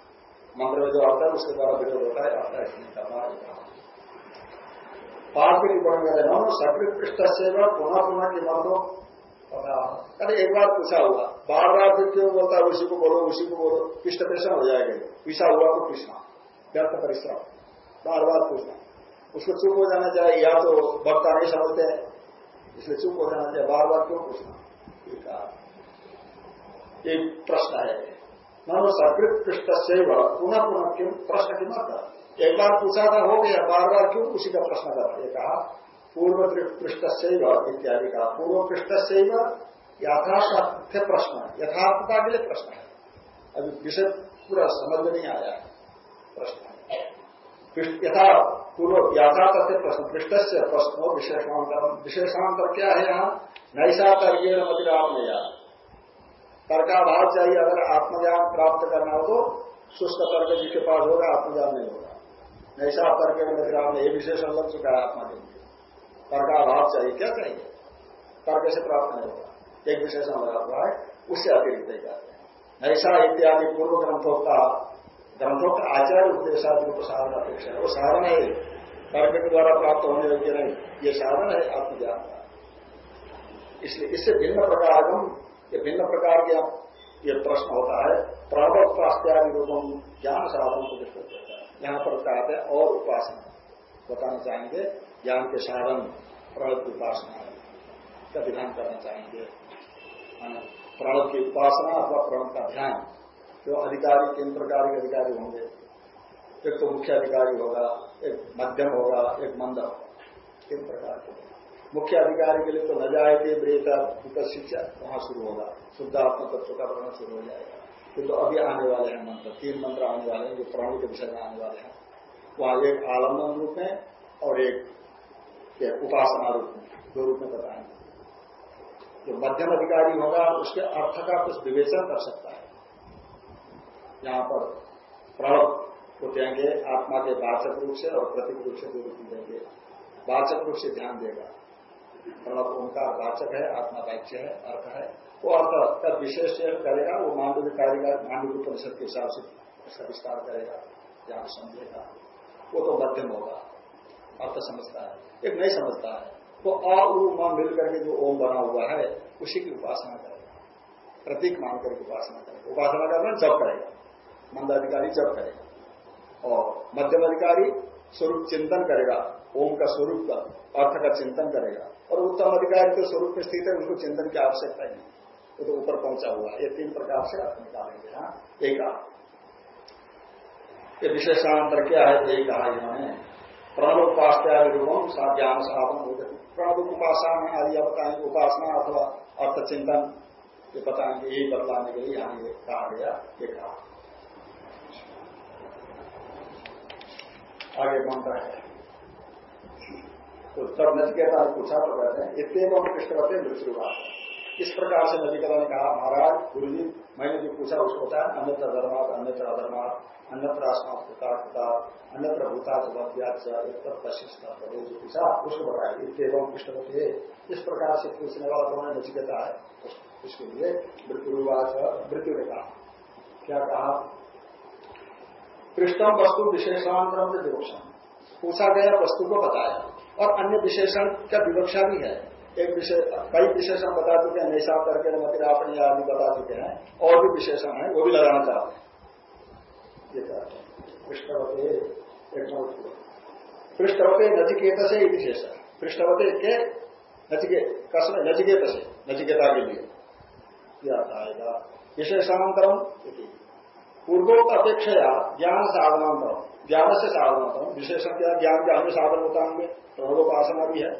A: मंत्र में जो अर्थ है, उसके द्वारा विरोध होता है, अर्थ ऐसा नहीं करना पाँच की टिप्पणी कर रहे सकृत पृष्ठ से पुनः पुनः की मत अरे एक बार पूछा हुआ बार बार फिर क्यों बोलता है, उसी को बोलो, उसी को बोलो पृष्ठ पेशन हो जाएगा। पीछा हुआ तो पूछना व्यर्थ परिश्रम। बार बार पूछना। उसको चुप हो जाना चाहिए, या तो वक्ता नहीं समझते हैं। इसलिए चुप हो जाना चाहिए बार बार क्यों पूछना? एक प्रश्न है। नो सकृत पृष्ठ से पुनः पुनः क्यों प्रश्न की मत? एक बार पूछा था, हो गया बार बार क्यों उसी का प्रश्न करते कहा पूर्व पृष्ठ से इत्यादि का पूर्व पृष्ठ से यथार्थ प्रश्न यथार्थता के लिए प्रश्न है। अभी विषय पूरा समझ नहीं आया। प्रश्न यथा पूर्व से प्रश्न पृष्ठ से प्रश्न विशेषांतर विशेषांतर क्या है यहाँ? नैसा तर्केण मदिराम तर्काभाव चाहिए अगर आत्मज्ञान प्राप्त करना हो तो शुष्क तर्क जिसके पास होगा, आत्मज्ञान नहीं होगा। नैसा तर्केण मदिराम ये विशेषण लग चुका है आत्मा के लिए। तर्काभाव चाहिए क्या चाहिए तर्क से प्राप्त नहीं होगा। एक विशेषण लगा हुआ है, उससे अतिरिक्त जाते हैं। नैसा इत्यादि पूर्व ग्रंथों का ग्रंथों का आचार्य उपदेशादि को साधन अपेक्षा है। वो साधन है। कर्म के द्वारा प्राप्त होने योग्य नहीं। ये साधन है आत्मज्ञान का इसलिए इससे भिन्न प्रकार ये भिन्न प्रकार के ये प्रश्न होता है। प्रणव उपास्यादि रूपम ज्ञान साधन को दृष्टि होता है। यहाँ पर कहते हैं और उपासना। बताना चाहेंगे, ज्ञान के साधन प्रणव की उपासना का विधान करना चाहेंगे। प्रणव की उपासना अथवा प्रणव का ध्यान। जो अधिकारी, तीन प्रकार के अधिकारी होंगे। एक तो मुख्य अधिकारी होगा, एक मध्यम होगा, एक मंद होगा। तीन प्रकार के। मुख्य अधिकारी के लिए तो न जाए थे ब्रेत शिक्षा वहाँ शुरू होगा। शुद्ध आत्मा तत्व का वर्णन शुरू हो जाएगा। किंतु तो अभी आने वाले हैं मंत्र। तीन मंत्र आने वाले हैं, जो प्राणी के विषय में आने वाले हैं। वहाँ एक आलंबन रूप में और एक उपासना रूप में, दो रूप में बताएँगे। जो मध्यम अधिकारी होगा, उसके अर्थ का कुछ विवेचन कर सकता है। यहाँ पर प्रणव को देंगे, आत्मा के वाचक रूप से और प्रतीक रूप से दो रूप देंगे। वाचक रूप से ध्यान देगा। प्रणव उनका वाचक है, आत्मा वाच्य है, अर्थ है। वो अर्थ का विशेष करेगा, वो मांडव्य कारिका मांडव्य परिषद के हिसाब से उसका विस्तार करेगा, ज्ञान समझेगा। वो तो मध्यम होगा। अर्थ समझता है। एक नहीं समझता है। तो म मिल करके जो ओम बना हुआ है, उसी की उपासना करेगा। प्रतीक मान करके उपासना करेगा। उपासना करना जब करेगा। मंदाधिकारी जब करेगा और मध्यम अधिकारी स्वरूप चिंतन करेगा, ओम का स्वरूप का, अर्थ का चिंतन करेगा, और उत्तम अधिकारी के स्वरूप में स्थित है, उसको चिंतन की आवश्यकता नहीं। वो तो ऊपर पहुँचा हुआ ये तीन प्रकार से अर्थ निकालेंगे हाँ? एक ये विशेषांतर क्या है? एक कहा इन्होंने। प्रणव उपास्यादि रूपम ज्ञान साधन हो गए प्रणव उपासना आदि बताएँगे, उपासना अथवा अर्थ चिंतन, ये बताएँगे, यही बदलाने के लिए यहाँ ये कहा गया, ये कहा। आगे मंत्र है। तो तब नचिकेता पूछा तो कहते हैं इतने कृष्ण मृत्यु बात इस प्रकार से नचिकेता ने कहा, महाराज गुरु जी मैंने जो पूछा उसको बताया, अन्यत्र धर्मात, अन्यत्र अधर्मात, अन्यत्र आसमात पिता पिता अन्यत्र भूता पूछा, उसको बताया इतम कृष्णपति इस प्रकार से पूछने वाला है? नचिकेता है। उसके लिए मृत्युवाच, मृत्यु ने कहा क्या कहा? पृष्ठम वस्तु विशेषांतरम से विवक्षण पूछा गया वस्तु को बताया। और अन्य विशेषण का विवक्षा भी है। एक विशेष कई विशेषण बता चुके हैं, निशा करके मतिर अपनी आदि बता चुके हैं। और भी विशेषण है, वो भी लगाना चाहते हैं। ये हैं। पृष्ठवते एक पृष्ठवते नचिकेत से विशेष पृष्ठवते के नचिके कसम नचिकेत से नचिकेता के लिए। यह आएगा विशेषांतरम पूर्वोक्त अपेक्षा ज्ञान साधनांतरम ज्ञान से साधनांतरम विशेषण क्या ज्ञान के अन्य साधन होता होंगे प्रणोपासना भी है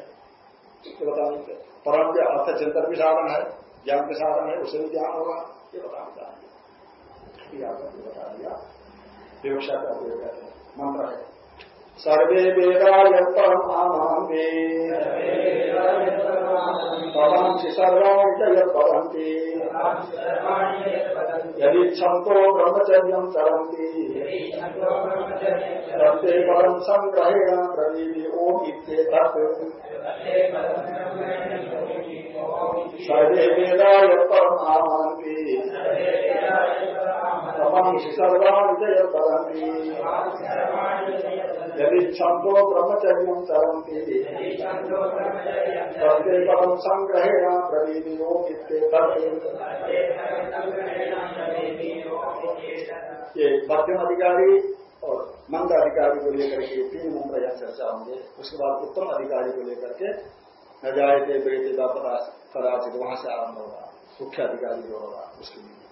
A: इसको बताने परम के अर्थ चिंतन भी साधन है, ज्ञान के साधन है, उसे भी ज्ञान होगा, ये बताना चाहेंगे बता दिया विवक्षा का उपयोग मंत्र है। सर्वे वेदा यम आमामे पवंति सर्वाणि यदंती यदि छंतो ब्रह्मचर्य सर्वे वेदा आमान्ति पवंति सर्वाणि यदि छंदो ब्रह्मचर्य चरती प्रत्येकम संग्रहेण प्रवीणियो ये मध्यम अधिकारी और मंद अधिकारी को लेकर के तीन मंत्र यहाँ चर्चा होंगे। उसके बाद उत्तम अधिकारी को लेकर के न जाए थे बेटे का पता वहाँ से आरंभ होगा। मुख्य अधिकारी जो होगा, उसके लिए।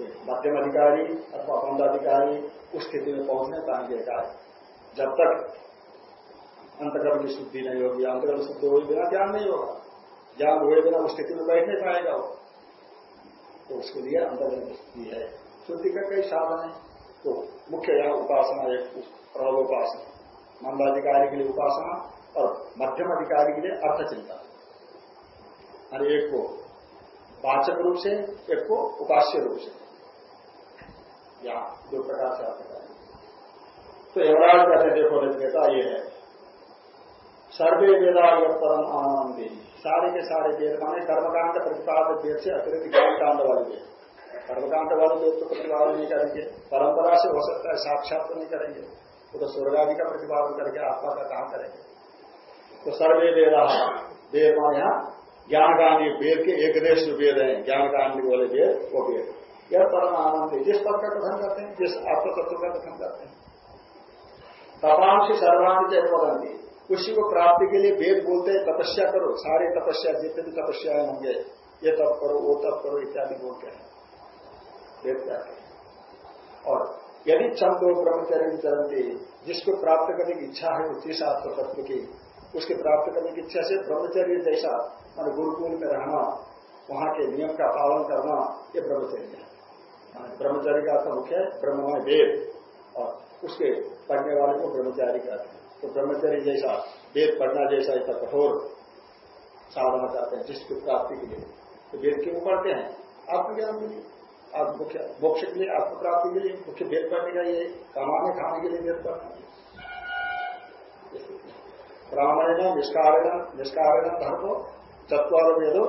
A: मध्यम अधिकारी अथवा मंद अधिकारी उस स्थिति में पहुँचने पाएँगे का जब तक अंतकर्म की शुद्धि नहीं होगी अंतकर्म शुद्ध हुए बिना ज्ञान नहीं होगा, ज्ञान हुए बिना उस स्थिति में बैठ नहीं पाएगा वो तो उसके लिए अंतकर्म की शुद्धि है। शुद्धि का कई साधन है। तो मुख्य यहाँ उपासना एक प्रबल उपासना मंदाधिकारी के लिए उपासना और मध्यम अधिकारी के लिए अर्थ चिंता और एक को वाचक रूप से, एक को उपास्य रूप से। या दो प्रकार से अर्थ तो यमराज कहते देखो रजनेता ये है। सर्वे वेदा परम आनंदी। सारे के सारे वेद, माने कर्मकांड प्रतिपादक वेद से अतिरिक्त कर्मकांड वाले वेद। कर्मकांड वाले वेद तो प्रतिपादन नहीं करेंगे, परंपरा से हो सकता है साक्षात तो नहीं करेंगे। वो तो स्वर्गादि का प्रतिपादन करके आत्मा का कहा करेंगे। तो सर्वे वेदा, वेद मान यहाँ ज्ञान गांधी वेद के एक देश जो वेद है ज्ञान गांधी वाले वेद, वो वेद। यह परम आनंद है जिस पद का कथन करते हैं, जिस आत्म तत्व का कथन करते हैं। तपांश सर्वाणी जय वदंती उसी को प्राप्ति के लिए वेद बोलते हैं, तपस्या करो। सारे तपस्या, जितने भी तपस्याएँ होंगे, ये तप करो, वो तप करो, इत्यादि बोलते हैं। वेद क्या और यदि चंद ब्रह्मचर्य चलते जिसको प्राप्त करने की इच्छा है जिस आत्म तत्व की। उसके प्राप्त करने की इच्छा से ब्रह्मचर्य जैसा, मान गुरुकुल में रहना, वहाँ के नियम का पालन करना, ये ब्रह्मचर्य है। ब्रह्मचर्य का मुख्य है, ब्रह्ममय वेद। और उसके पढ़ने वाले को ब्रह्मचारी कहते हैं। तो ब्रह्मचारी जैसा, वेद पढ़ना जैसा इतना कठोर साधना चाहते हैं, जिसकी प्राप्ति के लिए। तो वेद क्यों पढ़ते हैं। आत्मज्ञान के लिए। आप मुख्य, मोक्ष के लिए आत्म प्राप्ति के लिए, मुख्य वेद पढ़ने का ये कमाने खाने के लिए वेद पढ़ना ब्राह्मण निष्कारण निष्कारण धर्म, चतवार वेदो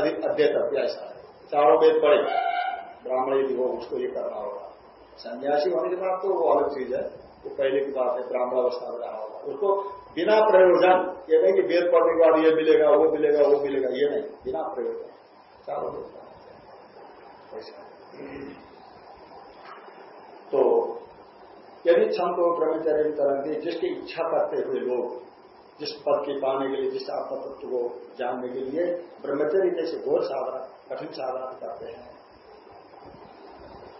A: अध्येतव्य ऐसा है चारों वेद पढ़े। ब्राह्मण यदि हो उसको ये करना होगा। सन्यासी होने के बाद तो वो अलग चीज़ है। वो पहले की बात है ब्राह्मण अवस्था में रहा होगा। उसको बिना प्रयोजन, ये नहीं कि वेद पढ़ने के बाद ये मिलेगा, वो मिलेगा वो मिलेगा, ये नहीं। बिना प्रयोजन। चारों तो यदि क्षम को ब्रह्मचर्य तरंगे जिसकी इच्छा करते हुए लोग, जिस पद के पाने के लिए, जिस आत्म तत्व को जानने के लिए ब्रह्मचर्य जैसे घोर साधना, कठिन साधना करते हैं।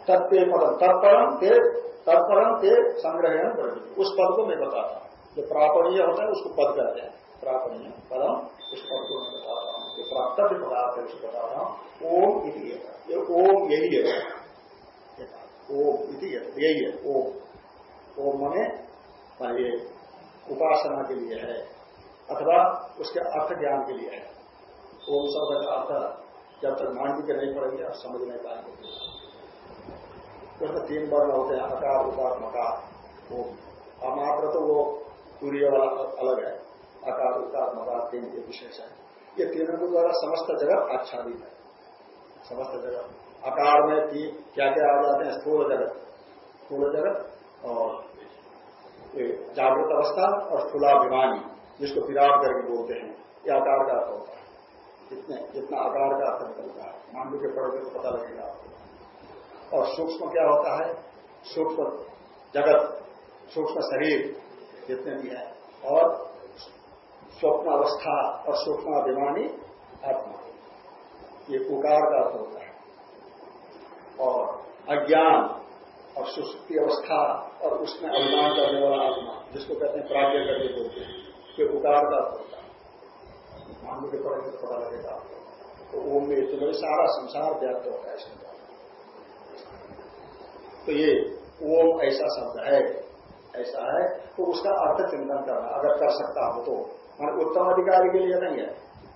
A: तत्व पद तत्परम ते तत्परम ते संग्रहण उस पद को मैं बताता हूँ। जो प्रापणीय होता है, उसको पद कहते हैं। प्रापणीय पदम उस पद को मैं बताता हूँ। जो प्राप्त पदार्थ है उसको बताता हूँ। ओम इति ये ओम यही है। ओम इति यही है। ओम। ओम मने ये उपासना के लिए है, अथवा उसके अर्थ ज्ञान के लिए है। ओम शब्द का अर्थ जब तक मांडी के नहीं पड़ेंगे आप समझ नहीं पाएँगे। उसमें तीन वर्ण होते हैं अकार उपार मकार ओम अमात्र तो वो सूर्य वाला अलग है। अकार उकार मकार तीन के विशेष है। ये तीनों के द्वारा समस्त जगत आच्छादित है। समस्त जगत। अकार में क्या क्या आ जाते हैं? स्थूल जगत। स्थूल जगत और जागृत अवस्था और स्थूलाभिमानी, जिसको विराट करके बोलते हैं। ये आकार का अर्थ होता है। जितने जितना आकार का अर्थ निकलता है। मांडू के पढ़ोगे तो पता लगेगा आपको। और सूक्ष्म क्या होता है? सूक्ष्म जगत, सूक्ष्म शरीर जितने भी हैं। और स्वप्न अवस्था और सूक्ष्म अभिमानी आत्मा। ये उकार का अर्थ होता है। और अज्ञान और सुस्ती अवस्था और उसमें अभिमान करने वाला आत्मा, जिसको कहते हैं प्राग्ञ करके बोलते हैं, ये उकार का अर्थ होता है। मानव के पढ़ने तो पता लगेगा आपको। तो ओम में सारा संसार व्याप्त होता है इसमें। तो ये ओम ऐसा शब्द है, ऐसा है तो उसका अर्थ चिंतन करना, अगर कर सकता हो तो। मान उत्तम अधिकारी के लिए नहीं है।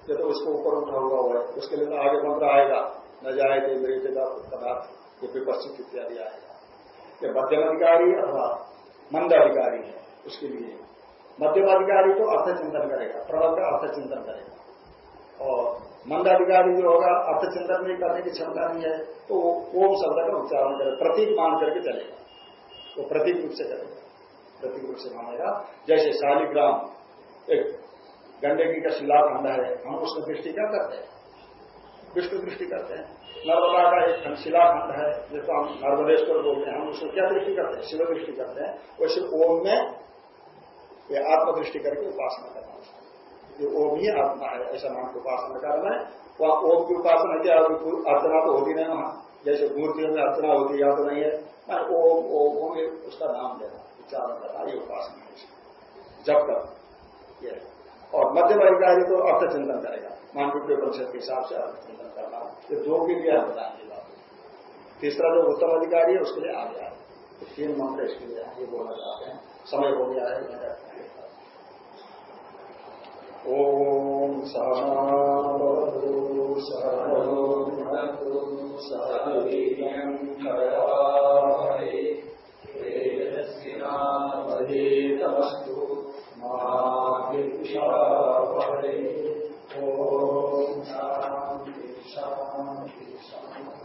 A: ये तो उसको ऊपर उठा हुआ हुआ है, उसके लिए तो आगे मंत्र आएगा, न जाए थे मेरे जगह पदार्थ, ये विपक्षित इत्यादि आएगा। ये मध्यम अधिकारी अथवा मंद अधिकारी है, उसके लिए। मध्यम अधिकारी तो अर्थ चिंतन करेगा प्रणव का अर्थ चिंतन करेगा। और मंद अधिकारी जो होगा अर्थ चिंतन नहीं करने की क्षमता नहीं है तो वो ओम शब्द का उच्चारण करे प्रतीक मान करके चलेगा। वो प्रतीक रूप से करेगा प्रतीक रूप से मानेगा। जैसे शालिग्राम, एक गंडकी का शिलाखंड है, हम उसमें दृष्टि क्या करते हैं? विष्णु दृष्टि करते हैं। नर्मदा का एक शिला खंड है, जिसको हम नर्मदेश्वर बोलते हैं, हम उसको क्या दृष्टि करते हैं? शिव दृष्टि करते हैं। वैसे ओम में ये आत्मदृष्टि करके उपासना करना ये ओम ही आत्मा है, ऐसा नाम की उपासना करना है। वहाँ ओम की उपासना क्या अर्चना तो होती नहीं वहाँ। जैसे मूर्तियों में अर्चना होती या तो नहीं है। मैं ओम ओम ओम उसका नाम लेना उच्चारण करना ये उपासना है जब तक, ये और मध्यम अधिकारी तो अर्थ चिंतन करेगा। मानवीय परिषद के हिसाब से अर्थ चिंतन करना ये दो के लिए बताएँगे बात तीसरा जो उत्तम अधिकारी है, उसके लिए आ गया तो तीन मंत्र इसके लिए ये बोलना चाहते हैं। समय हो गया है। ॐ सहनावतु सहनो भवतु सहवीर्यं करवावहै तेजस्विनावधेतमस्तु महाविद्यावहै ॐ शान्ति शान्ति शान्ति